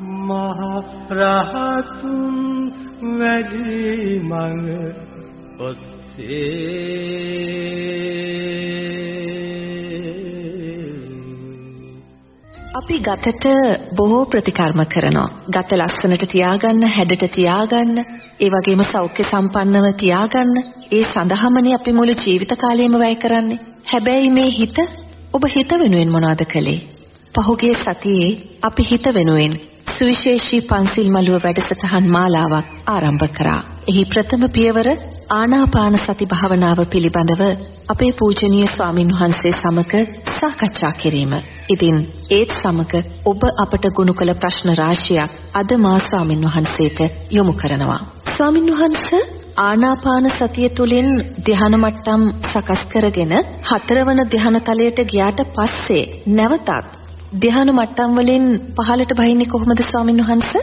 මහ රහතුන් වැඩි මඟ අපි ගතට බොහෝ ප්‍රතිකර්ම කරනවා. ගත ලස්සනට තියාගන්න, හැඩට තියාගන්න, ඒ වගේම සෞඛ්‍ය සම්පන්නව තියාගන්න. ඒ සඳහාමනේ අපි මුළු ජීවිත කාලයම වැය කරන්නේ. හැබැයි මේ හිත ඔබ හිත වෙනුවෙන් මොනවද කළේ? පහුගිය සතියේ අපි හිත වෙනුවෙන් සුවිශේෂී පන්සිල් මළුව වැඩසටහන් මාලාවක් ආරම්භ කරා. එහි ප්‍රථම පියවර ආනාපාන සති භාවනාව පිළිබඳව අපේ පූජනීය ස්වාමින් වහන්සේ සමග සාකච්ඡා කිරීම. ඉතින් ඒත් සමග ඔබ අපට ගොනු කළ ප්‍රශ්න රාශියක් අද මා ස්වාමින් වහන්සේට යොමු කරනවා. ස්වාමින් වහන්සේ ආනාපාන සතිය තුලින් ධ්‍යාන මට්ටම් සකස් කරගෙන හතරවන ධ්‍යාන තලයට ගියාට පස්සේ නැවතත් ධ්‍යාන මට්ටම් වලින් පහළට බහින්නේ කොහොමද ස්වාමින් වහන්සේ?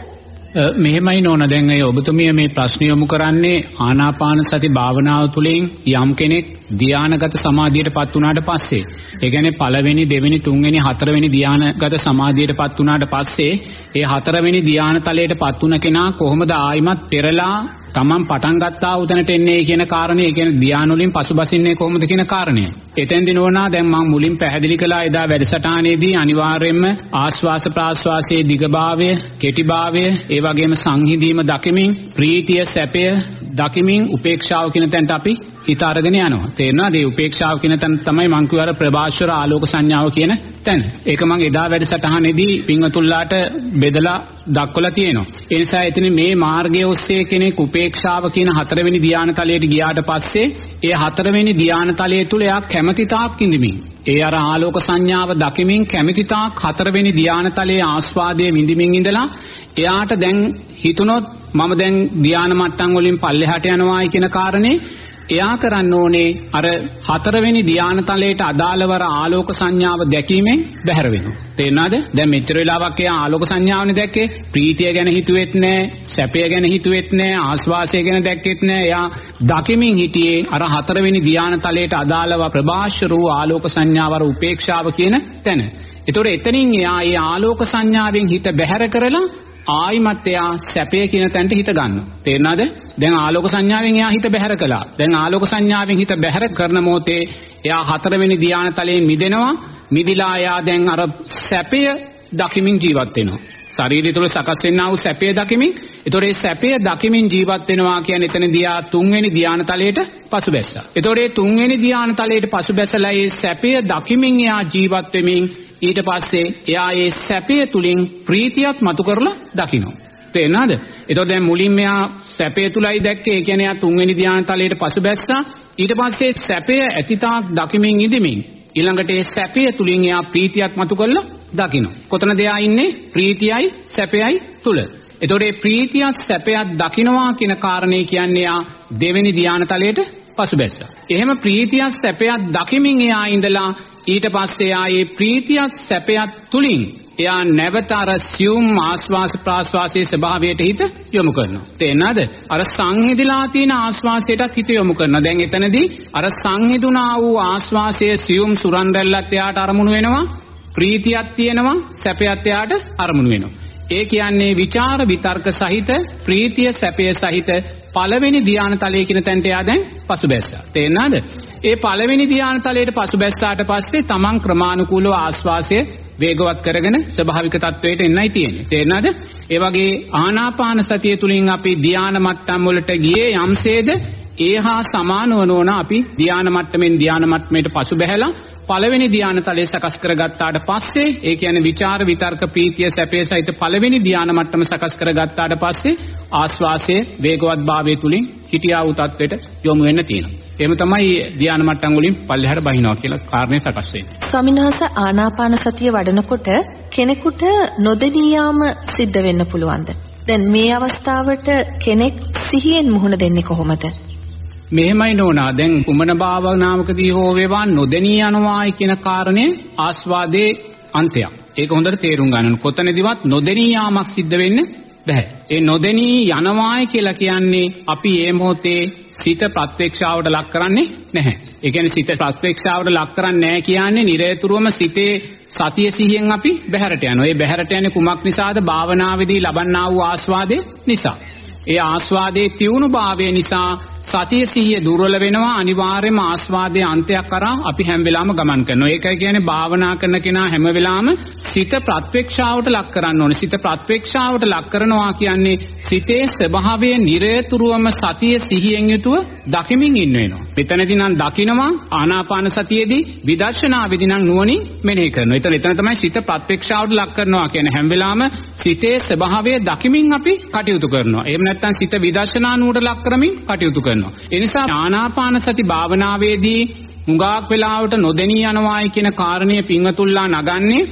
මෙහෙමයි නෝන දැන් අය ඔබතුමිය මේ ප්‍රශ්න යොමු කරන්නේ ආනාපාන සති භාවනාව තුළින් යම් කෙනෙක් ධානාගත සමාධියටපත් වුණාට පස්සේ ඒ කියන්නේ පළවෙනි දෙවෙනි තුන්වෙනි හතරවෙනි ධානාගත සමාධියටපත් වුණාට පස්සේ ඒ හතරවෙනි ධාන තලයටපත් වුණ කෙනා කොහොමද ආයිමත් පෙරලා තමන් පටන් ගත්තා උතනට එන්නේ කියන කාරණේ ඒ කියන්නේ ධාන වලින් පසුබසින්නේ කොහොමද කියන කාරණය. එතෙන්දී නෝනා දැන් මම මුලින් පැහැදිලි කළා එදා වැඩසටහනේදී අනිවාර්යයෙන්ම ආශ්වාස ප්‍රාශ්වාසයේ දිගභාවය, කෙටිභාවය, ඒ වගේම සංහිඳීම දකිමින් ප්‍රීතිය, සැපය දකිමින් උපේක්ෂාව කියන තැනට අපි හිත අරගෙන යනවා. තේරෙනවද? මේ උපේක්ෂාව කියන තැන තමයි මං කියවර ප්‍රභාෂර ආලෝක සංඥාව කියන තැන. ඒක මං එදා වැඩසටහනේදී පින්වතුන්ලාට බෙදලා දක්වලා තියෙනවා. ඒ නිසා එතන මේ මාර්ගය ඔස්සේ කෙනෙක් උපේක්ෂාව කියන හතරවෙනි ධානය තලයට ගියාට පස්සේ ඒ හතරවෙනි ධානය තලයේ තුල එයා කැමැති තාක් ඉඳිමින් ඒ අර ආලෝක සංඥාව දකිමින් කැමැති තාක් හතරවෙනි ධානය තලයේ ආස්වාදයේ විඳිමින් ඉඳලා එයාට දැන් හිතුනොත් මම දැන් ධානය මට්ටම් වලින් පල්ලෙහාට යනවායි කියන කාරණේ එයා කරන්න ඕනේ අර හතරවෙනි ධානතලයට අදාළවර ආලෝක සංඥාව දැකීමෙන් බැහැර වෙනවා. තේරෙනවද? දැන් මෙච්චර වෙලාවක් එයා ආලෝක සංඥාවනේ දැක්කේ. ප්‍රීතිය ගැන හිතුවෙත් නෑ, සැපය ගැන හිතුවෙත් නෑ, ආස්වාසය ගැන දැක්කෙත් නෑ. එයා දකිමින් හිටියේ අර හතරවෙනි ධානතලයට අදාළව ප්‍රභාෂ්‍ය වූ ආලෝක සංඥාවර උපේක්ෂාව කියන තැන. ඒතකොට එතනින් එයා ඒ ආලෝක සංඥාවෙන් හිත බැහැර කරලා ආයිමත් එයා සැපය කියන තැනට හිත ගන්නවා. තේරෙනවද? දැන් ආලෝක සංඥාවෙන් එයා හිත බැහැර කළා. දැන් ආලෝක සංඥාවෙන් හිත බැහැර කරන මොහොතේ එයා හතරවෙනි ධානය තලයෙන් මිදෙනවා. මිදිලා එයා දැන් අර සැපය දකිමින් ජීවත් වෙනවා. ශරීරය තුළ සකස් වෙනා වූ සැපය දකිමින් ඒතොර ඒ සැපය දකිමින් ජීවත් වෙනවා කියන්නේ එතනදී ආ තුන්වෙනි ධානය තලයට පසුබැස්සා. ඒතොර ඒ තුන්වෙනි ධානය තලයට පසුබැසලා ඒ සැපය දකිමින් එයා ජීවත් වෙමින් ඊට පස්සේ එයා ඒ සැපය තුලින් ප්‍රීතියත් මතු කරලා දකිනවා. තේරෙනවද? එතකොට දැන් මුලින් මෙයා සැපය තුලයි දැක්කේ. ඒ කියන්නේ එයා තුන්වෙනි ධ්‍යාන තලයට පසුබැස්සා. ඊට පස්සේ සැපය ඇතිතාක් දකිමින් ඉඳිමින් ඊළඟට ඒ සැපය තුලින් එයා ප්‍රීතියත් මතු කරලා දකිනවා. කොතනද එයා ඉන්නේ? ප්‍රීතියයි සැපයයි තුල. එතකොට මේ ප්‍රීතියත් සැපයත් දකිනවා කියන කාරණේ කියන්නේ එයා දෙවෙනි ධ්‍යාන තලයට පසුබැස්සා. එහෙම ප්‍රීතියත් සැපයත් දකිමින් එයා ඉඳලා ඊට පස්සේ ආයේ ප්‍රීතියක් සැපයක් තුලින් එයා නැවත අර සියුම් ආස්වාස ප්‍රාස්වාසයේ ස්වභාවයට හිත යොමු කරනවා. තේරෙනවද? අර සංහිඳිලා තියෙන ආස්වාසයටත් හිත යොමු කරනවා. දැන් එතනදී අර සංහිඳුනා වූ ආස්වාසයේ සියුම් සුරන් රැල්ලත් එයාට අරමුණු වෙනවා. ප්‍රීතියක් තියෙනවා, සැපයක් එයාට අරමුණු වෙනවා. ඒ කියන්නේ විචාර විතර්ක සහිත ප්‍රීතිය සැපය සහිත පළවෙනි ධානය තලයේ කියන තැනට එයා දැන් පසුබැස්සා. තේරෙනවද? ඒ පළවෙනි ධානය තලයට පසුබැස්සාට පස්සේ තමන් ක්‍රමානුකූලව ආස්වාසය වේගවත් කරගෙන ස්වභාවික තත්වයට එන්නයි තියෙන්නේ. තේරෙනවද? ඒ වගේ ආනාපාන සතිය තුලින් අපි ධාන මට්ටම් වලට ගියේ යම්සේද ඒහා සමානව නොවන අපි ධාන මට්ටමින් ධාන මට්ටමයට පසුබැහැලා පළවෙනි ධාන තලය සකස් කරගත්තාට පස්සේ ඒ කියන්නේ විචාර විතර්ක ප්‍රීතිය සැපේ සහිත පළවෙනි ධාන මට්ටම සකස් කරගත්තාට පස්සේ ආස්වාසයේ වේගවත් භාවය තුලින් හිටියා වූ තත්වයට යොමු වෙන්න තියෙනවා. එහෙම තමයි ධාන මට්ටම් වලින් පල්ලෙහාට බහිනවා කියලා කාරණේ සකස් වෙන්නේ. ස්වාමීන් වහන්සේ ආනාපාන සතිය වඩනකොට කෙනෙකුට නොදෙනී යාම සිද්ධ වෙන්න පුළුවන්ද? දැන් මේ අවස්ථාවට කෙනෙක් සිහියෙන් මුහුණ දෙන්නේ කොහොමද? මෙහෙමයි නෝනා දැන් කුමන භාවනාවකදී හෝ වේවා නොදෙනී යනවායි කියන කාරණය ආස්වාදයේ අන්තයක්. ඒක හොඳට තේරුම් ගන්න. කොතනදිවත් නොදෙනී යාමක් සිද්ධ වෙන්නේ බෑ. ඒ නොදෙනී යනවායි කියලා කියන්නේ අපි මේ මොහොතේ සිත ප්‍රත්‍යක්ෂාවට ලක් කරන්නේ නැහැ. ඒ කියන්නේ සිත ප්‍රත්‍යක්ෂාවට ලක් කරන්නේ නැහැ කියන්නේ නිරේතුරුවම සිතේ සතිය සිහියෙන් අපි බැහැරට යනවා. ඒ බැහැරට යන්නේ කුමක් නිසාද? භාවනාවේදී ලබන්නා වූ ආස්වාදේ නිසා. ඒ ආස්වාදයේ තියුණු භාවය නිසා සතිය සිහිය දුර්වල වෙනවා අනිවාර්යයෙන්ම ආස්වාදයේ අන්තයක් කරා අපි හැම වෙලාවෙම ගමන් කරනවා. ඒකයි කියන්නේ භාවනා කරන කෙනා හැම වෙලාවෙම සිත ප්‍රත්‍යක්ෂාවට ලක් කරන්න ඕනේ. සිත ප්‍රත්‍යක්ෂාවට ලක් කරනවා කියන්නේ සිතේ ස්වභාවය නිරේතුරුවම සතිය සිහියෙන් යුතුව දකිමින් ඉන්න වෙනවා. මෙතනදී නම් දකිනවා ආනාපාන සතියේදී විදර්ශනාවේදී නම් නුවණින් මෙනෙහි කරනවා. එතන එතන තමයි සිත ප්‍රත්‍යක්ෂාවට ලක් කරනවා කියන්නේ හැම වෙලාවෙම සිතේ ස්වභාවය දකිමින් අපි කටයුතු කරනවා. එහෙම නැත්නම් සිත විදර්ශනා නුවරට ලක් කරමින් කටයුතු කරනවා. කරනවා. ඒ නිසා ආනාපාන සති භාවනාවේදී හුඟක් වෙලාවට නොදෙනී යනවායි කියන කාරණය පින්වතුල්ලා නගන්නේ.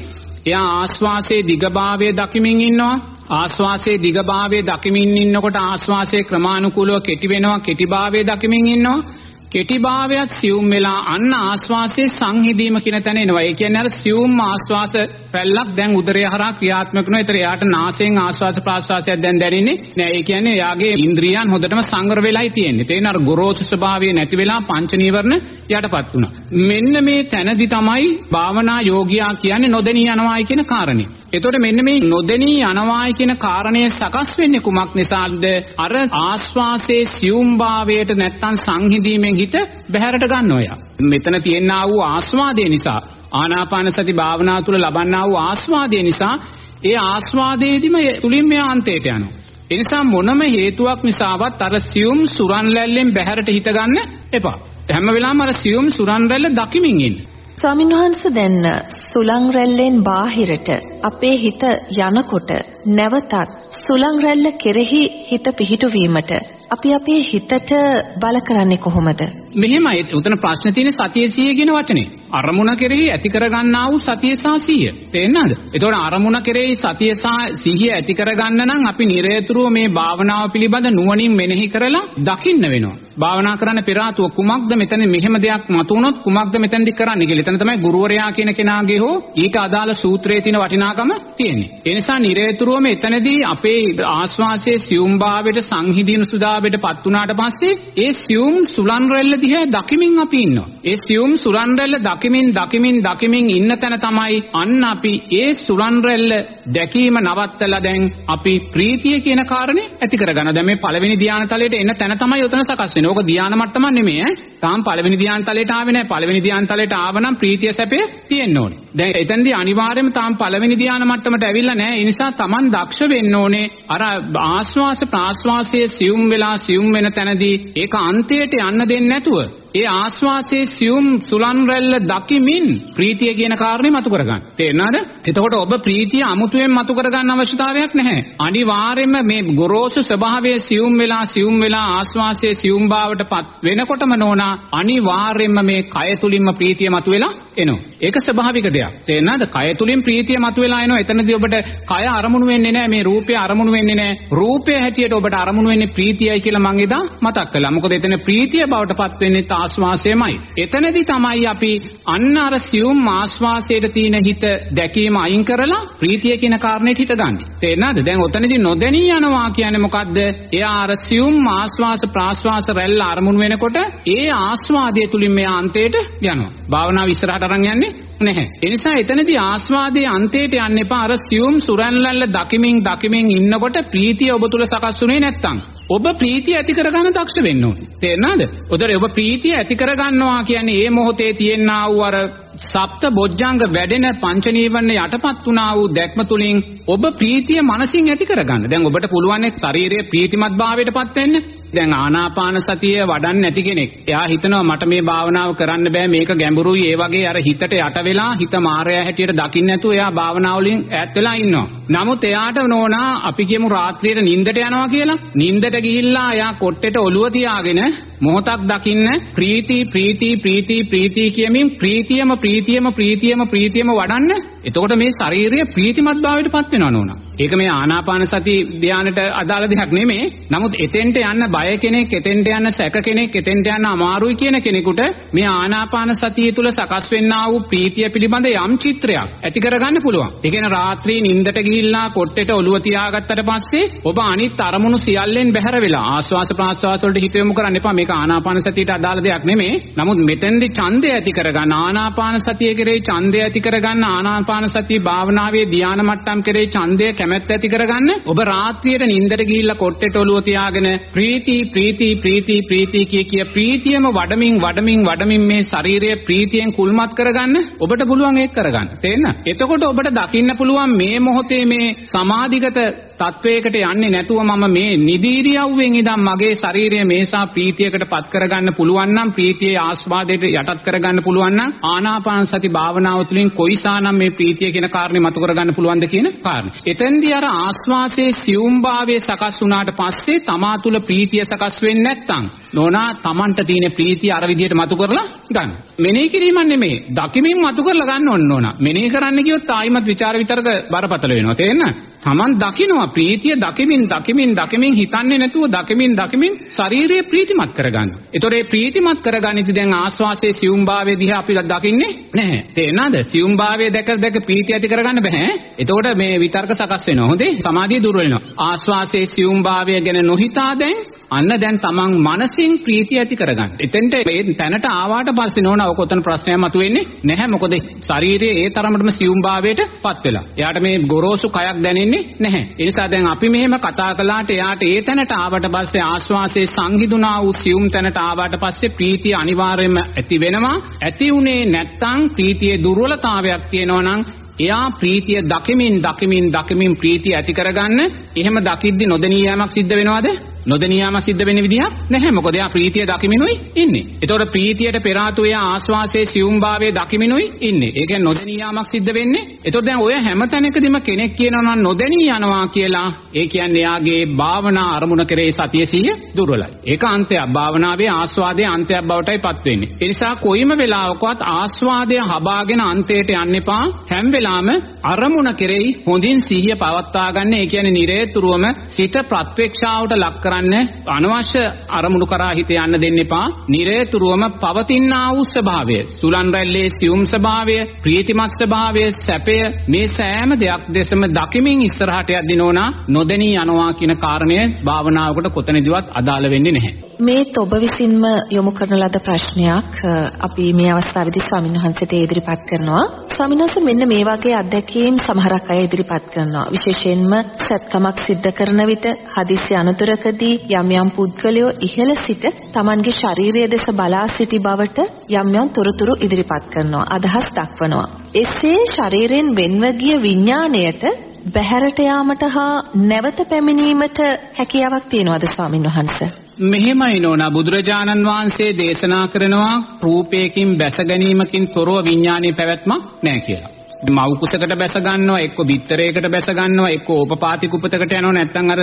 එයා ආස්වාසේ දිගභාවය දකිමින් ඉන්නවා. ආස්වාසේ දිගභාවය දකිමින් ඉන්නකොට ආස්වාසේ ක්‍රමානුකූලව කෙටි වෙනවා කෙටිභාවය දකිමින් ඉන්නවා. කෙටිභාවයත් සියුම් වෙලා අන්න ආස්වාසයේ සංහිදීම කියන තැන එනවා. ඒ කියන්නේ අර සියුම් ආස්වාස රැල්ලක් දැන් උදරය හරහා ක්‍රියාත්මක වෙනවා. ඒතර එයාට නාසයෙන් ආස්වාස ප්‍රාස්වාසයක් දැන් දැනෙන්නේ නෑ. ඒ කියන්නේ එයාගේ ඉන්ද්‍රියන් හොඳටම සංවර වෙලායි තියෙන්නේ. තේන අර ගොරෝසු ස්වභාවය නැති වෙලා පංච නීවරණ යටපත් වුණා. මෙන්න මේ තැනදි තමයි භාවනා යෝගියා කියන්නේ නොදෙනී යනවායි කියන කාරණේ. එතකොට මෙන්න මේ නොදෙනී යනවායි කියන කාරණය සකස් වෙන්නේ කුමක් නිසාද? අර ආස්වාසේ සියුම්භාවයට නැත්තම් සංහිඳීමෙන් හිත බැහැරට ගන්නවා. මෙතන තියෙනා වූ ආස්වාදය නිසා ආනාපාන සති භාවනා තුළ ලබන්නා වූ ආස්වාදය නිසා ඒ ආස්වාදයේදීම තුලින් මේ අන්තයට යනවා. ඒ නිසා මොනම හේතුවක් නිසාවත් අර සියුම් සුරන් ලැල්ලෙන් බැහැරට හිත ගන්න එපා. හැම වෙලාවෙම අර සියුම් සුරන් රැල්ල දකිමින් ඉන්න. ස්වාමින්වහන්සේ දැන් සුලං රැල්ලෙන් බාහිරට අපේ හිත යනකොට නැවතත් සුලං රැල්ල කෙරෙහි හිත පිහිටුවීමට අපි අපේ හිතට බල කරන්නේ කොහොමද? මෙහෙමයි උතන ප්‍රශ්න තියෙන්නේ සතිය සිහිය කියන වචනේ. අරමුණ කෙරෙහි ඇති කරගන්නා වූ සතිය සහ සිහිය. තේරෙනවද? එතකොට අරමුණ කෙරෙහි සතිය සහ සිහිය ඇති කරගන්න නම් අපි නිරේතුරුව මේ භාවනාව පිළිබඳ නුවණින් මෙනෙහි කරලා දකින්න වෙනවා. භාවනා කරන්න පෙර ආතුව කුමක්ද මෙතන මෙහෙම දෙයක් මතුනොත් කුමක්ද මෙතනදි කරන්නේ කියලා. එතන තමයි ගුරුවරයා කියන කෙනාගේ හෝ ඊට අදාළ සූත්‍රයේ තියෙන වටිනාකම තියෙන්නේ. ඒ නිසා නිරේතුරුව මෙතනදී අපේ ආස්වාසයේ සියුම් භාවයට සංහිඳීන සුදාවට පත් වුණාට පස්සේ ඒ සියුම් සුලන් රැල්ල දිහා දකිමින් අපි ඉන්නවා. ඒ සියුම් සුලන් රැල්ල දකිමින් දකිමින් දකිමින් ඉන්න තැන තමයි අන්න අපි ඒ සුලන් රැල්ල දැකීම නවත්තලා දැන් අපි ප්‍රීතිය කියන කාරණේ ඇති කරගන්නවා. දැන් මේ පළවෙනි ධානය තලයට එන තැන තමයි උතන සකස් වෙන්නේ. ඕක ධාන මට්ටමක් නෙමෙයි ඈ. තාම පළවෙනි ධානය තලයට ආවේ නැහැ. පළවෙනි ධානය තලයට ආවනම් ප්‍රීතිය සැපේ තියෙන්න ඕනේ. දැන් එතෙන්දී අනිවාර්යයෙන්ම තාම පළවෙනි ධානය මට්ටමට ඇවිල්ලා නැහැ. ඒ නිසා Taman දක්ෂ වෙන්න ඕනේ. අර ආස්වාස ප්‍රාස්වාසයේ සියුම් වෙලා සියුම් වෙන තැනදී ඒක අන්තයට යන්න දෙන්නේ නැතුව ඒ ආස්වාසයේ සියුම් සුලන් රැල්ල දකිමින් ප්‍රීතිය කියන කාරණේ මතු කරගන්න. තේරෙනවද? එතකොට ඔබ ප්‍රීතිය අමුතුවෙන් මතු කරගන්න අවශ්‍යතාවයක් නැහැ. අනිවාර්යයෙන්ම මේ ගොරෝසු ස්වභාවයේ සියුම් වෙලා සියුම් වෙලා ආස්වාසයේ සියුම් භාවයටපත් වෙනකොටම නෝනා අනිවාර්යයෙන්ම මේ කය තුලින්ම ප්‍රීතිය මතුවෙලා එනවා. ඒක ස්වභාවික දෙයක්. තේරෙනවද? කය තුලින් ප්‍රීතිය මතුවෙලා එනවා. එතනදී ඔබට කය අරමුණු වෙන්නේ නැහැ. මේ රූපය අරමුණු වෙන්නේ නැහැ. රූපය හැටියට ඔබට අරමුණු වෙන්නේ ප්‍රීතියයි කියලා මං එදා මතක් කළා. මොකද එතන ප්‍රීතිය බවටපත් වෙන්නේ ආස්වාසයමයි. එතනදී තමයි අපි අන්න අර සියුම් ආස්වාසයට තියෙන හිත දැකීම අයින් කරලා ප්‍රීතිය කියන කාරණේට හිත ගන්න. තේරෙනවද? දැන් ඔතනදී නොදැනී යනවා කියන්නේ මොකද්ද? එයා අර සියුම් ආස්වාස ප්‍රාස්වාස රැල්ල අරමුණු වෙනකොට ඒ ආස්වාදයේ තුලින් මෙයා අන්තයට යනවා. භාවනාව ඉස්සරහට අරන් යන්නේ නැහැ. ඒ නිසා එතනදී ආස්වාදයේ අන්තයට යන්න එපා. අර සියුම් සුරන්ලල්ල දකිමින් දකිමින් ඉන්නකොට ප්‍රීතිය ඔබ තුල සකස් වුණේ නැත්තම් ඔබ ප්‍රීතිය ඇති කරගන්න දක්ෂ වෙන්න ඕනේ. තේරෙනවද? උදේ ඔබ ප්‍රීතිය ඇති කරගන්නවා කියන්නේ මේ මොහොතේ තියෙනා වූ අර සප්ත බොජ්ජංග වැඩෙන පංච නීවරණ යටපත් වුණා වූ දැක්ම තුලින් ඔබ ප්‍රීතිය මනසින් ඇති කරගන්න. දැන් ඔබට පුළුවන් ඒ ශාරීරියේ ප්‍රීතිමත් භාවයටපත් වෙන්න. දැන් ආනාපාන සතිය වඩන්න නැති කෙනෙක්. එයා හිතනවා මට මේ භාවනාව කරන්න බෑ මේක ගැඹුරුයි ඒ වගේ අර හිතට යට වෙලා හිත මායя හැටියට දකින්න නැතුව එයා භාවනාව වලින් ඈත් වෙලා ඉන්නවා. නමුත් එයාට නෝනා අපි කියමු රාත්‍රියේ නිින්දට යනවා කියලා. නිින්දට ගිහිල්ලා එයා කොට්ටෙට ඔළුව තියාගෙන මොහොතක් දකින්න ප්‍රීති ප්‍රීති ප්‍රීති ප්‍රීති කියමින් ප්‍රීතියම ප්‍රීතියම ප්‍රීතියම ප්‍රීතියම වඩන්න එතකොට මේ ශාරීරිය ප්‍රීතිමත් භාවයට පත් වෙනවා නෝනා ඒක මේ ආනාපාන සති ධානයට අදාළ දෙයක් නෙමෙයි. නමුත් එතෙන්ට යන්න බය කෙනෙක්, එතෙන්ට යන්න සැක කෙනෙක්, එතෙන්ට යන්න අමාරුයි කියන කෙනෙකුට මේ ආනාපාන සතිය තුල සකස් වෙන්නා වූ ප්‍රීතිය පිළිබඳ යම් චිත්‍රයක් ඇති කරගන්න පුළුවන්. ඒ කියන්නේ රාත්‍රී නිින්දට ගිහිල්ලා කොට්ටෙට ඔළුව තියාගත්තට පස්සේ ඔබ අනිත් අරමුණු සියල්ලෙන් බැහැර වෙලා ආස්වාස ප්‍රාස්වාස වලට හිත යොමු කරන්න එපා. මේක ආනාපාන සතියට අදාළ දෙයක් නෙමෙයි. නමුත් මෙතෙන්දි ඡන්දය ඇති කරගන්න ආනාපාන සතිය කෙරෙහි ඡන්දය ඇති කරගන්න ආනාපාන සතිය භාවනාවේ ධානා මට්ටම් කෙරෙහි ඡන්දය කැමැත්ත ඇති කරගන්න ඔබ රාත්‍රියට නිින්දට ගිහිල්ලා කොට්ටෙට ඔළුව තියාගෙන ප්‍රීති ප්‍රීති ප්‍රීති ප්‍රීති කිය කිය ප්‍රීතියම වඩමින් වඩමින් වඩමින් මේ ශරීරය ප්‍රීතියෙන් කුල්මත් කරගන්න ඔබට පුළුවන් ඒක කරගන්න. තේන්න? එතකොට ඔබට දකින්න පුළුවන් මේ මොහොතේ මේ සමාධිගත තත්වයකට යන්නේ නැතුව මම මේ නිදීරියව්වෙන් ඉඳන් මගේ ශරීරය මේසා ප්‍රීතියකට පත් කරගන්න පුළුවන් නම් ප්‍රීතියේ ආස්වාදයට යටත් කරගන්න පුළුවන් නම් ආනාපාන සති භාවනාව තුළින් කොයිසානම් මේ ප්‍රීතිය කියන කාරණේ මතු කරගන්න පුළුවන්ද කියන කාරණේ. එතෙන්දී අර ආස්වාසේ සියුම්භාවයේ සකස් වුණාට පස්සේ තමා තුළ ප්‍රීතිය සකස් වෙන්නේ නැත්නම් නෝනා Tamanට තියෙන ප්‍රීතිය අර විදිහට මතු කරලා ගන්න. මෙනෙහි කිරීමක් නෙමෙයි. දකිමින් මතු කරලා ගන්න ඕන නෝනා. මෙනෙහි කරන්න ගියොත් ආයිමත් ਵਿਚාර විතරක බරපතල වෙනවා. තේරෙනවද? Taman දකිනවා ප්‍රීතිය දකිමින් දකිමින් දකිමින් හිතන්නේ නැතුව දකිමින් දකිමින් ශාරීරිය ප්‍රීතිමත් කරගන්න. ඒතොර ඒ ප්‍රීතිමත් කරගනිද්දි දැන් ආස්වාසේ සියුම්භාවයේ දිහා අපි දකින්නේ නැහැ. තේරෙනවද? සියුම්භාවයේ දැක දැක ප්‍රීතිය ඇති කරගන්න බෑ. එතකොට මේ විතර්ක සකස් වෙනවා. හොඳේ? සමාධිය දුර්වල වෙනවා. ආස්වාසේ සියුම්භාවය ගැන නොහිතා දැන් අන්න දැන් තමන් මනසින් ප්‍රීතිය ඇති කරගන්න. එතෙන්ට මේ තැනට ආවාට පස්සේ නෝන ඔක උතන ප්‍රශ්නයක් මතුවෙන්නේ නැහැ. මොකද ශාරීරියේ ඒ තරමටම සියුම් භාවයට පත් වෙලා. එයාට මේ ගොරෝසු කයක් දැනෙන්නේ නැහැ. ඒ නිසා දැන් අපි මෙහෙම කතා කළාට එයාට ඒ තැනට ආවට පස්සේ ආශ්වාසයේ සංහිඳුනා වූ සියුම් තැනට ආවට පස්සේ ප්‍රීතිය අනිවාර්යයෙන්ම ඇති වෙනවා. ඇති උනේ නැත්තම් ප්‍රීතියේ දුර්වලතාවයක් තියෙනවා නම් එයා ප්‍රීතිය දකිමින් දකිමින් දකිමින් ප්‍රීතිය ඇති කරගන්න එහෙම දකිද්දි නොදෙනී යෑමක් සිද්ධ වෙනවද නොදෙනියාම සිද්ධ වෙන විදිහක් නැහැ. මොකද එයා ප්‍රීතිය දකිමිනුයි ඉන්නේ. ඒතකොට ප්‍රීතියට පෙර ආතු එයා ආස්වාසයේ සියුම්භාවයේ දකිමිනුයි ඉන්නේ. ඒ කියන්නේ නොදෙනියාමක් සිද්ධ වෙන්නේ. ඒතකොට දැන් ඔය හැම තැනකදීම කෙනෙක් කියනවා නම් නොදෙනී යනවා කියලා ඒ කියන්නේ එයාගේ භාවනා අරමුණ කරේ සතිය සිහිය දුර්වලයි. ඒක අන්තයක්. භාවනාවේ ආස්වාදයේ අන්තයක් බවටයි පත් වෙන්නේ. ඒ නිසා කොයිම වෙලාවකවත් ආස්වාදය හබාගෙන අන්තයට යන්න එපා. හැම වෙලාවෙම අරමුණ කෙරෙහි හොඳින් සිහිය පවත්වා ගන්න. ඒ කියන්නේ නිරේතුරුවම සිත ප්‍රත්‍යක්ෂාවට ලක් කරන්න අනවශ්‍ය අරමුණු කරා හිත යන්න දෙන්න එපා. නිරේතුරුවම පවතිනා වූ ස්වභාවය, සුලන් රැල්ලේ සියුම් ස්වභාවය, ප්‍රීතිමත් ස්වභාවය, සැපය මේ සෑම දෙයක් දෙසම දකිමින් ඉස්සරහට යද්දී නෝනා නොදෙනී යනවා කියන කාරණය භාවනාවකට කොතනදිවත් අදාළ වෙන්නේ නැහැ. මේත් ඔබ විසින්ම යොමු කරන ලද ප්‍රශ්නයක් අපි මේ අවස්ථාවේදී ස්වාමීන් වහන්සේට ඉදිරිපත් කරනවා. ස්වාමීන් වහන්සේ මෙන්න මේ වගේ අත්දැකීම් සමහරක් අය ඉදිරිපත් කරනවා. විශේෂයෙන්ම සත්කමක් සිද්ධ කරන විට හදිසි අනතුරකදී යම් යම් පුද්ගලයෝ ඉහළ සිට Tamanගේ ශාරීරිය දෙස බලා සිටි බවට යම් යම් තොරතුරු ඉදිරිපත් කරනවා. අදහස් දක්වනවා. එසේ ශරීරයෙන් වෙන්ව ගිය විඥාණයට බහැරට යාමට හා නැවත පැමිණීමට හැකියාවක් තියනවාද ස්වාමින් වහන්සේ? මෙහෙමයි නෝනා බුදුරජාණන් වහන්සේ දේශනා කරනවා රූපයකින් බැස ගැනීමකින් තොරව විඥානයේ පැවැත්මක් නැහැ කියලා. මව් කුසකට බැස ගන්නවා එක්ක බිත්තරයකට බැස ගන්නවා එක්ක ඕපපාතික උපතකට යනවා නැත්නම් අර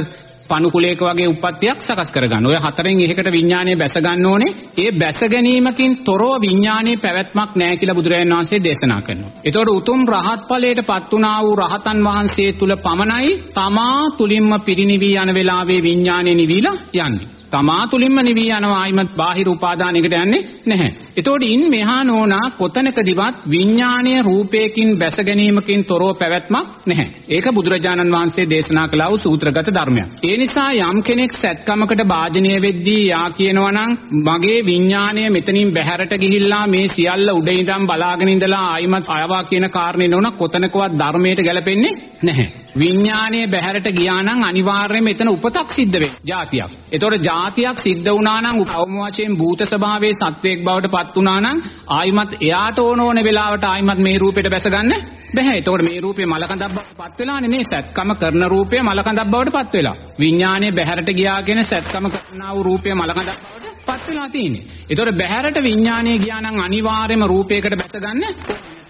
පණුකුලයක වගේ උප්පත්තියක් සකස් කරගන්න. ඔය හතරෙන් එකකට විඥානය බැස ගන්න ඕනේ. ඒ බැස ගැනීමකින් තොරව විඥානයේ පැවැත්මක් නැහැ කියලා බුදුරජාණන් වහන්සේ දේශනා කරනවා. ඒතකොට උතුම් රහත් ඵලයටපත් වුණා වූ රහතන් වහන්සේ තුල පමණයි තමා තුලින්ම පිරිනිවි යන වෙලාවේ විඥානය නිවිලා යන්නේ. තමා තුලින්ම නිවි යනවා ආයිමත් බාහිර උපාදානයකට යන්නේ නැහැ. එතකොට ඉන් මෙහා නෝනා කොතනකදිවත් විඥානීය රූපයකින් බැස ගැනීමකින් තොරව පැවැත්මක් නැහැ. ඒක බුදුරජාණන් වහන්සේ දේශනා කළා වූ සූත්‍රගත ධර්මයක්. ඒ නිසා යම් කෙනෙක් සත්කමකට වාජනීය වෙද්දී යා කියනවා නම් මගේ විඥානය මෙතනින් බැහැරට ගිහිල්ලා මේ සියල්ල උඩ ඉඳන් බලාගෙන ඉඳලා ආයිමත් ආවා කියන කාරණේ නෝනා කොතනකවත් ධර්මයට ගැලපෙන්නේ නැහැ. විඥානයේ බැහැරට ගියා නම් අනිවාර්යයෙන්ම එතන උපතක් සිද්ධ වෙයි. જાතියක්. ඒතකොට જાතියක් සිද්ධ වුණා නම් අවම වශයෙන් භූත ස්වභාවයේ සත්වයක් බවට පත් වුණා නම් ආයිමත් එයාට ඕන ඕන වෙලාවට ආයිමත් මේ රූපෙට බැස ගන්න බැහැ. ඒතකොට මේ රූපේ මලකඳක් බවට පත් වෙලානේ නේ සත්කම කරන රූපය මලකඳක් බවට පත් වෙලා. විඥානයේ බැහැරට ගියාගෙන සත්කම කරනා වූ රූපය මලකඳක් බවට පත් වෙලා තියෙන්නේ. ඒතකොට බැහැරට විඥානයේ ගියා නම් අනිවාර්යයෙන්ම රූපයකට බැස ගන්න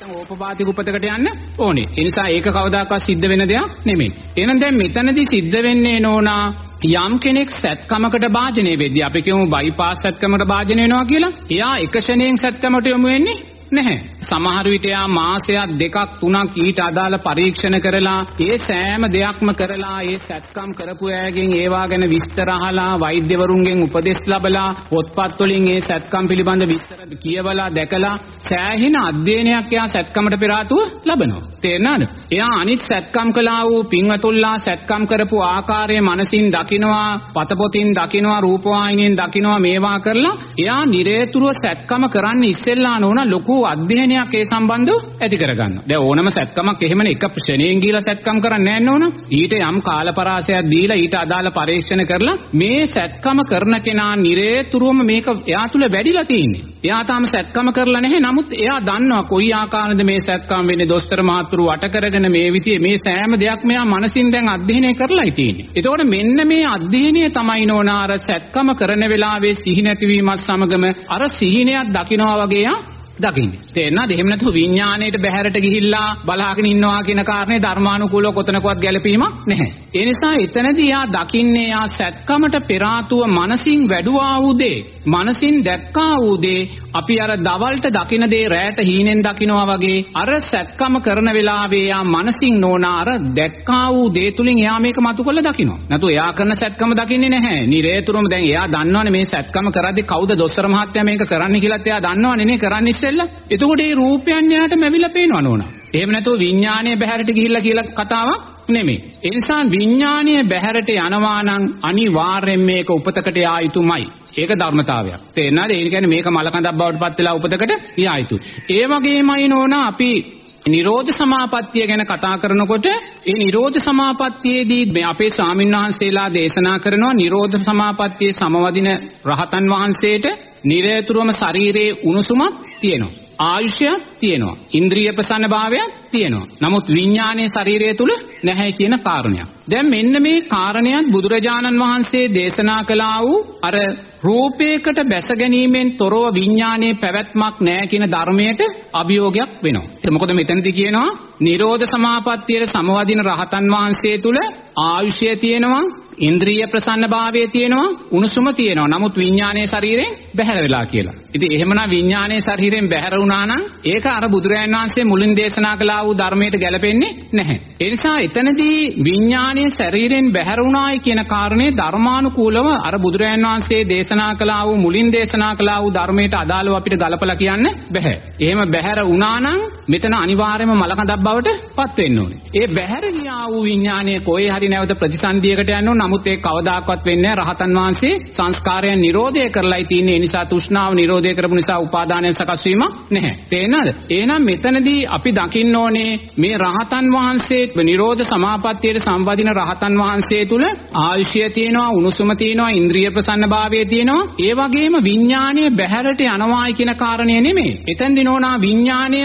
නැත්නම් ඕපපාතික උපතකට යන්න ඕනේ. ඒ නිසා ඒක කවදාකවත් සිද්ධ වෙන දෙයක් නෙමෙයි. එහෙනම් දැන් මෙතනදී සිද්ධ වෙන්නේ නෝනා යම් කෙනෙක් සත්කමකට භාජනය වෙද්දී අපි කියමු බයිපාස් සත්කමකට භාජනය වෙනවා කියලා. එයා එක ෂණයෙන් සත්කමට යොමු වෙන්නේ නැහැ. සමහර විට යා මාසයක් දෙකක් තුනක් ඊට අදාළ පරීක්ෂණ කරලා ඒ සෑම දෙයක්ම කරලා ඒ සැත්කම් කරපු අයගෙන් ඒවා ගැන විස්තර අහලා වෛද්‍යවරුන්ගෙන් උපදෙස් ලැබලා පොත්පත් වලින් ඒ සැත්කම් පිළිබඳ විස්තර කියවලා දැකලා සෑහෙන අධ්‍යයනයක් එයා සැත්කමට පෙර ආතුව ලබනවා. තේරෙනවද? එයා අනිත් සැත්කම් කළා වූ පින්වතුල්ලා සැත්කම් කරපු ආකාරය මනසින් දකිනවා, පතපොතින් දකිනවා, රූපවාහිනියෙන් දකිනවා මේවා කරලා එයා නිරේතුරුව සැත්කම කරන්න ඉස්සෙල්ලා නෝන ලොකු අධ්‍යයනයක් ඒ සම්බන්ධව ඇති කරගන්නවා. දැන් ඕනම සැත්කමක් එහෙමනේ එක ශ්‍රේණියෙන් ගිහිලා සැත්කම් කරන්නේ නැහැ නෝන. ඊට යම් කාලපරාසයක් දීලා ඊට අදාළ පරීක්ෂණ කරලා මේ සැත්කම කරන කෙනා නිරේතුරුවම මේක එයා තුල වැඩිලා තියෙන්නේ. එයා තාම සැත්කම කරලා නැහැ. නමුත් එයා දන්නවා කොයි ආකාරද මේ සැත්කම් වෙන්නේ. දොස්තර මහතුරු වට කරගෙන මේ විදිහේ මේ සෑම දෙයක්ම එයා මනසින් දැන් අධ්‍යයනය කරලායි තියෙන්නේ. එතකොට මෙන්න මේ අධ්‍යයනය තමයි නෝනාර සැත්කම කරන වෙලාවේ සිහි නැතිවීමත් සමගම අර සිහිනයක් දකිනවා වගේ යා දකින්නේ. තේරෙනවද? එහෙම නැතුව විඥාණයට බැහැරට ගිහිල්ලා බලාගෙන ඉන්නවා කියන කාරණේ ධර්මානුකූලව කොතනකවත් ගැලපීමක් නැහැ. ඒ නිසා එතනදී යා දකින්නේ යා සැත්කමට පෙර මනසින් වැඩුවා වූ දේ, මනසින් දැක්කා වූ දේ අපි අර දවල්ට දකින දේ රැයට හීනෙන් දකිනවා වගේ අර සැත්කම කරන වෙලාවේ යා මනසින් නෝනා අර දැක්කා වූ දේ තුලින් එයා මේක මතු කරලා දකිනවා. නැතු එයා කරන සැත්කම දකින්නේ නැහැ. නිරේතුරුම දැන් එයා දන්නවනේ මේ සැත්කම කරද්දී කවුද දොස්තර මහත්තයා මේක කරන්න කියලාත් එයා දන්නවනේ නේ කරන්න ඉස්සෙල්ලා. එතකොට මේ රූපයන් එයාට මැවිලා පේනවා නෝනා. එහෙම නැතුව විඥානයේ බහැරට ගිහිල්ලා කියලා කතාවක් නෙමෙයි. ඒ නිසා විඥානීය බහැරට යනවා නම් අනිවාර්යෙන් මේක උපතකට යා යුතුමයි. ඒක ධර්මතාවයක්. තේරෙනවද? ඒ කියන්නේ මේක මලකඳක් බවට පත් වෙලා උපතකට යා යුතුයි. ඒ වගේමයි නෝනා අපි නිරෝධ සමාපත්තිය ගැන කතා කරනකොට ඒ නිරෝධ සමාපත්තියේදී මේ අපේ ස්වාමින්වහන්සේලා දේශනා කරනවා නිරෝධ සමාපත්තියේ සමවදින රහතන් වහන්සේට නිරේතුරුවම ශරීරයේ උණුසුමක් තියෙනවා. ආයුෂයක් තියෙනවා. ඉන්ද්‍රිය ප්‍රසන්න භාවයක් තියෙනවා. නමුත් විඥානයේ ශරීරය තුල නැහැ කියන කාරණයක්. දැන් මෙන්න මේ කාරණයක් බුදුරජාණන් වහන්සේ දේශනා කළා වූ අර රූපයකට බැස ගැනීමෙන් තොරව විඥානයේ පැවැත්මක් නැහැ කියන ධර්මයට අභියෝගයක් වෙනවා. ඒක මොකද මෙතනදී කියනවා නිරෝධ සමාපත්තියේ සමවදින රහතන් වහන්සේ තුල ආයුෂය තියෙනවා ඉන්ද්‍රිය ප්‍රසන්න භාවයේ තියෙනවා උණුසුම තියෙනවා නමුත් විඥානයේ ශරීරයෙන් බැහැර වෙලා කියලා. ඉතින් එහෙමනම් විඥානයේ ශරීරයෙන් බැහැර වුණා නම් ඒක අර බුදුරයන් වහන්සේ මුලින් දේශනා කළා වූ ධර්මයට ගැලපෙන්නේ නැහැ. ඒ නිසා එතනදී විඥානයේ ශරීරයෙන් බැහැර වුණායි කියන කාරණේ ධර්මානුකූලව අර බුදුරයන් වහන්සේ දේශනා කළා වූ මුලින් දේශනා කළා වූ ධර්මයට අදාළව අපිට ගලපලා කියන්න බෑ. එහෙම බැහැර වුණා නම් මෙතන අනිවාර්යයෙන්ම මලකඳක් බවට පත් වෙන්න ඕනේ. ඒ බැහැර ගියා වූ විඥානයේ කොහේ හරි නැවත ප්‍රතිසන්දියකට යන්න ඕන. නමුත් ඒක කවදාකවත් වෙන්නේ රහතන් වහන්සේ සංස්කාරයන් නිරෝධය කරලායි තියෙන්නේ. ඒ නිසා තෘෂ්ණාව නිරෝධය කරපු නිසා උපාදානය සකස් වීමක් නැහැ. තේරෙනවද? එහෙනම් මෙතනදී අපි දකින්න ඕනේ මේ රහතන් වහන්සේ නිරෝධ සමාපත්තියේ සම්වදින රහතන් වහන්සේ තුල ආයුෂය තියෙනවා, උණුසුම තියෙනවා, ඉන්ද්‍රිය ප්‍රසන්න භාවය තියෙනවා. ඒ වගේම විඥානයේ බැහැරට යනවායි කියන කාරණය නෙමෙයි. එතෙන්දී නෝනා විඥානය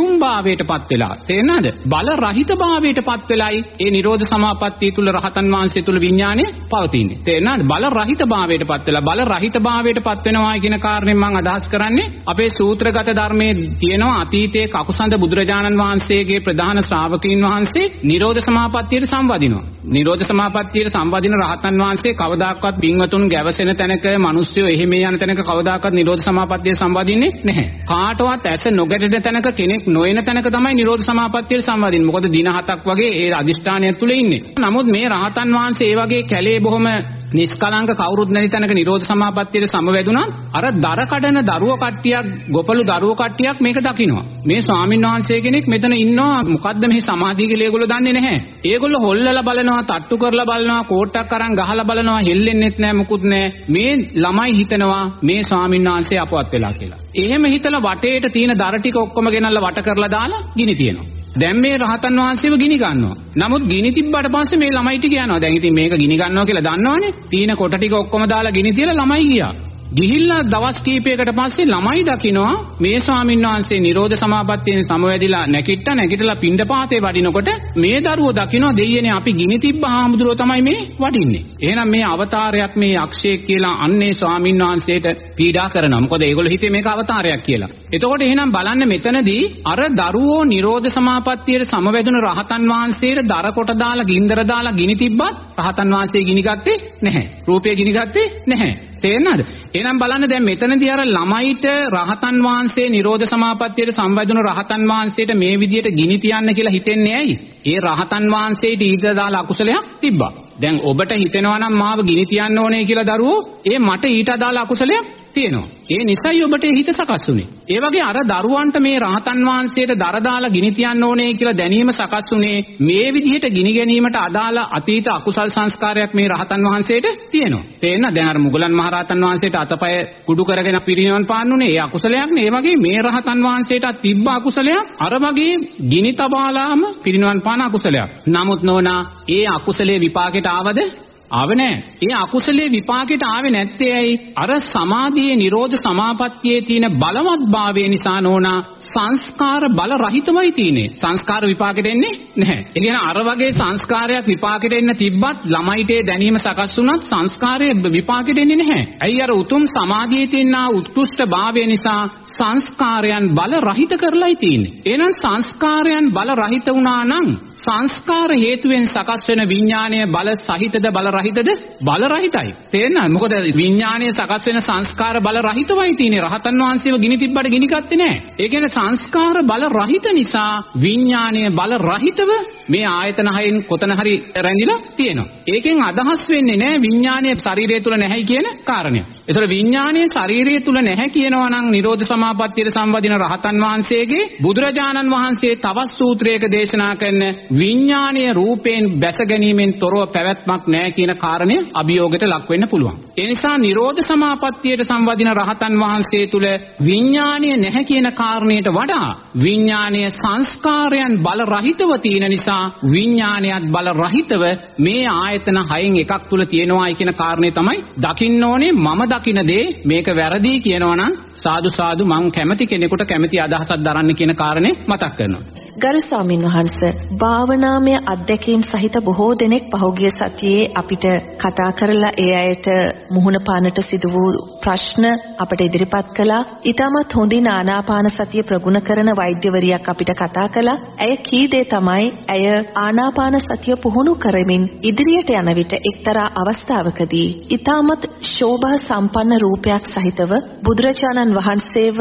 සියුම් භාවයටපත් වෙලා. තේරෙනවද? බල රහිත භාවයටපත් වෙලයි ඒ නිරෝධ සමාපත්තිය තුල රහතන් වහන්සේ තුල විඥානය පවතින්නේ. තේරෙනවද? බල රහිත භාවයටපත් වෙලා බල රහිත භාවයටපත් වෙනවා කියන කාරණයෙන් මම අදහස් කරන්නේ අපේ සූත්‍රගත ධර්මයේ තියෙනවා අතීතයේ කකුසඳ බුදුරජාණන් වහන්සේගේ ප්‍රධාන ශ්‍රාවකීන් වහන්සේ නිරෝධ සමාපත්තියට සම්වදිනවා. නිරෝධ සමාපත්තියට සම්වදින රහතන් වහන්සේ කවදාකවත් බින්වතුන් ගැවසෙන තැනක මිනිස්සු එහෙම යන තැනක කවදාකවත් නිරෝධ සමාපත්තියට සම්වදින්නේ නැහැ. කාටවත් ඇස නොගැටෙන තැනක කෙනෙක් නොයන තැනක තමයි නිරෝධ සමාපත්තියට සම්වදින්නේ. මොකද දින හතක් වගේ ඒ අදිෂ්ඨානය තුල ඉන්නේ. නමුත් මේ රහතන් වහන්සේ ඒ වගේ කැලේ බොහොම නිෂ්කලංක කවුරුත් නැති තැනක නිරෝධ සමාපත්තියට සමවැදුණා අර දර කඩන දරුව කට්ටියක් ගොපලු දරුව කට්ටියක් මේක දකිනවා. මේ ස්වාමීන් වහන්සේ කෙනෙක් මෙතන ඉන්නවා. මොකද්ද මේ සමාධිය කියලා ඒගොල්ලෝ දන්නේ නැහැ. ඒගොල්ලෝ හොල්ලලා බලනවා තට්ටු කරලා බලනවා කෝට්ටක් අරන් ගහලා බලනවා හෙල්ලෙන්නෙත් නැහැ මුකුත් නැහැ මේ ළමයි හිතනවා මේ ස්වාමීන් වහන්සේ අපවත් වෙලා කියලා. එහෙම හිතලා වටේට තියෙන දර ටික ඔක්කොම ගෙනල්ලා වට කරලා දාලා ගිනි තියනවා. දැන් මේ රහතන් වහන්සේව ගිනි ගන්නවා. නමුත් ගිනි තිබ්බට පස්සේ මේ ළමයි ටික යනවා. දැන් ඉතින් මේක ගිනි ගන්නවා කියලා දන්නවනේ. තීන කොට ටික ඔක්කොම දාලා ගිනි තියලා ළමයි ගියා. ගිහිල්ලා දවස් කීපයකට පස්සේ ළමයි දකිනවා මේ ස්වාමීන් වහන්සේ නිරෝධ සමාපත්තියෙන් සමවැදිලා නැකිට්ට නැගිටලා පිණ්ඩපාතේ වඩිනකොට මේ දරුවෝ දකිනවා දෙයියනේ අපි ගිනි තිබ්බ හාමුදුරුවෝ තමයි මේ වඩින්නේ. එහෙනම් මේ අවතාරයක් මේ යක්ෂයෙක් කියලා අන්නේ ස්වාමින් වහන්සේට පීඩා කරනවා. මොකද ඒගොල්ලෝ හිතේ මේක අවතාරයක් කියලා. එතකොට එහෙනම් බලන්න මෙතනදී අර දරුවෝ නිරෝධ සමාපත්තියට සමවැදුණු රහතන් වහන්සේට දර කොට දාලා ගින්දර දාලා ගිනි තිබ්බත් රහතන් වහන්සේ ගිනි ගත්තේ නැහැ. රූපය ගිනි ගත්තේ නැහැ. තේරෙනවද? එහෙනම් බලන්න දැන් මෙතනදී අර ළමයිට රහතන් වහන්සේ නිරෝධ සමාපත්තියට සම්බන්ධුණු රහතන් වහන්සේට මේ විදියට ගිනි තියන්න කියලා හිතෙන්නේ ඇයි? ඒ රහතන් වහන්සේට ඊට දාලා අකුසලයක් තිබ්බා. දැන් ඔබට හිතෙනවා නම් මාව ගිනි තියන්න ඕනේ කියලා දරුවෝ, ඒ මට ඊට අදාළ අකුසලයක් තියෙනවා. ඒ නිසයි ඔබට හිත සකස් වුනේ. ඒ වගේ අර දරුවන්ට මේ රහතන් වහන්සේට දර දාලා ගිනි තියන්න ඕනේ කියලා දැනීම සකස් වුනේ මේ විදිහට ගිනි ගැනීමට අදාළ අතීත අකුසල් සංස්කාරයක් මේ රහතන් වහන්සේට තියෙනවා. තේරෙනවද? දැන් අර මුගලන් මහරහතන් වහන්සේට අතපය කුඩු කරගෙන පිරිනිවන් පාන්නුනේ ඒ අකුසලයක් නේ. ඒ වගේ මේ රහතන් වහන්සේට තිබ්බ අකුසලයක් අර වගේ ගිනි තබාලාම පිරිනිවන් පාන අකුසලයක්. නමුත් නෝනා ඒ අකුසලයේ විපාකෙට ආවද? ආව නෑ. ඒ අකුසලයේ විපාකෙට ආවේ නැත්තේ ඇයි? අර සමාධියේ නිරෝධ සමාපත්තියේ තියෙන බලවත්භාවය නිසා නෝනා සංස්කාර බල රහිතමයි තියෙන්නේ. සංස්කාර විපාකෙට එන්නේ නැහැ. ඒ කියන්නේ අර වගේ සංස්කාරයක් විපාකෙට එන්න තිබ්බත් ළමයිට දැනීම සකස් වුණත් සංස්කාරයේ විපාකෙට එන්නේ නැහැ. ඇයි අර උතුම් සමාධියේ තියෙන උත්කෘෂ්ඨ භාවය නිසා සංස්කාරයන් බල රහිත කරලායි තියෙන්නේ. එහෙනම් සංස්කාරයන් බල රහිත වුණා නම් සංස්කාර හේතුවෙන් සකස් වෙන විඥානය බල සහිතද බල රහිතද? බල රහිතයි. තේරෙනවද? මොකද විඥානය සකස් වෙන සංස්කාර බල රහිතවයි තියෙන්නේ. රහතන් වහන්සේව ගිනි තිබ්බට ගිනි ගත්තේ නැහැ. ඒ කියන්නේ සංස්කාර බල රහිත නිසා විඥානය බල රහිතව මේ ආයතන හයෙන් කොතන හරි රැඳිලා තියෙනවා. ඒකෙන් අදහස් වෙන්නේ නැහැ විඥානය ශරීරය තුල නැහැයි කියන කාරණය. ඒතර විඥානයේ ශරීරය තුල නැහැ කියනවා නම් නිරෝධ සමාපත්තියට සම්බන්ධින රහතන් වහන්සේගේ බුදුරජාණන් වහන්සේ තවත් සූත්‍රයක දේශනා කරන විඥානීය රූපයෙන් බැස ගැනීමෙන් තොරව පැවැත්මක් නැහැ කියන කාරණය අභියෝගයට ලක් වෙන්න පුළුවන්. ඒ නිසා නිරෝධ සමාපත්තියට සම්බන්ධින රහතන් වහන්සේ තුල විඥානීය නැහැ කියන කාරණයට වඩා විඥානීය සංස්කාරයන් බල රහිතව තියෙන නිසා විඥානයත් බල රහිතව මේ ආයතන හයෙන් එකක් තුල තියෙනවායි කියන කාරණේ තමයි දකින්න ඕනේ මම දකින දේ මේක වැරදි කියනවා නම් සාදු සාදු මං කැමති කෙනෙකුට කැමති අදහසක් දරන්න කියන කාරණේ මතක් කරනවා. ගරු ස්වාමින් වහන්සේ භාවනාමය අත්දැකීම් සහිත බොහෝ දෙනෙක් පහුගිය සතියේ අපිට කතා කරලා ඒ අයට මුහුණ පානට සිදු වූ ප්‍රශ්න අපට ඉදිරිපත් කළා. ඊටමත් හොඳින් ආනාපාන සතිය ප්‍රගුණ කරන වෛද්‍යවරියක් අපිට කතා කළා. ඇය කී දේ තමයි ඇය ආනාපාන සතිය පුහුණු කරමින් ඉදිරියට යන විට එක්තරා අවස්ථාවකදී ඊටමත් ශෝභා සම්පන්න රූපයක් සහිතව බුදුරජාණන් වහන්සේව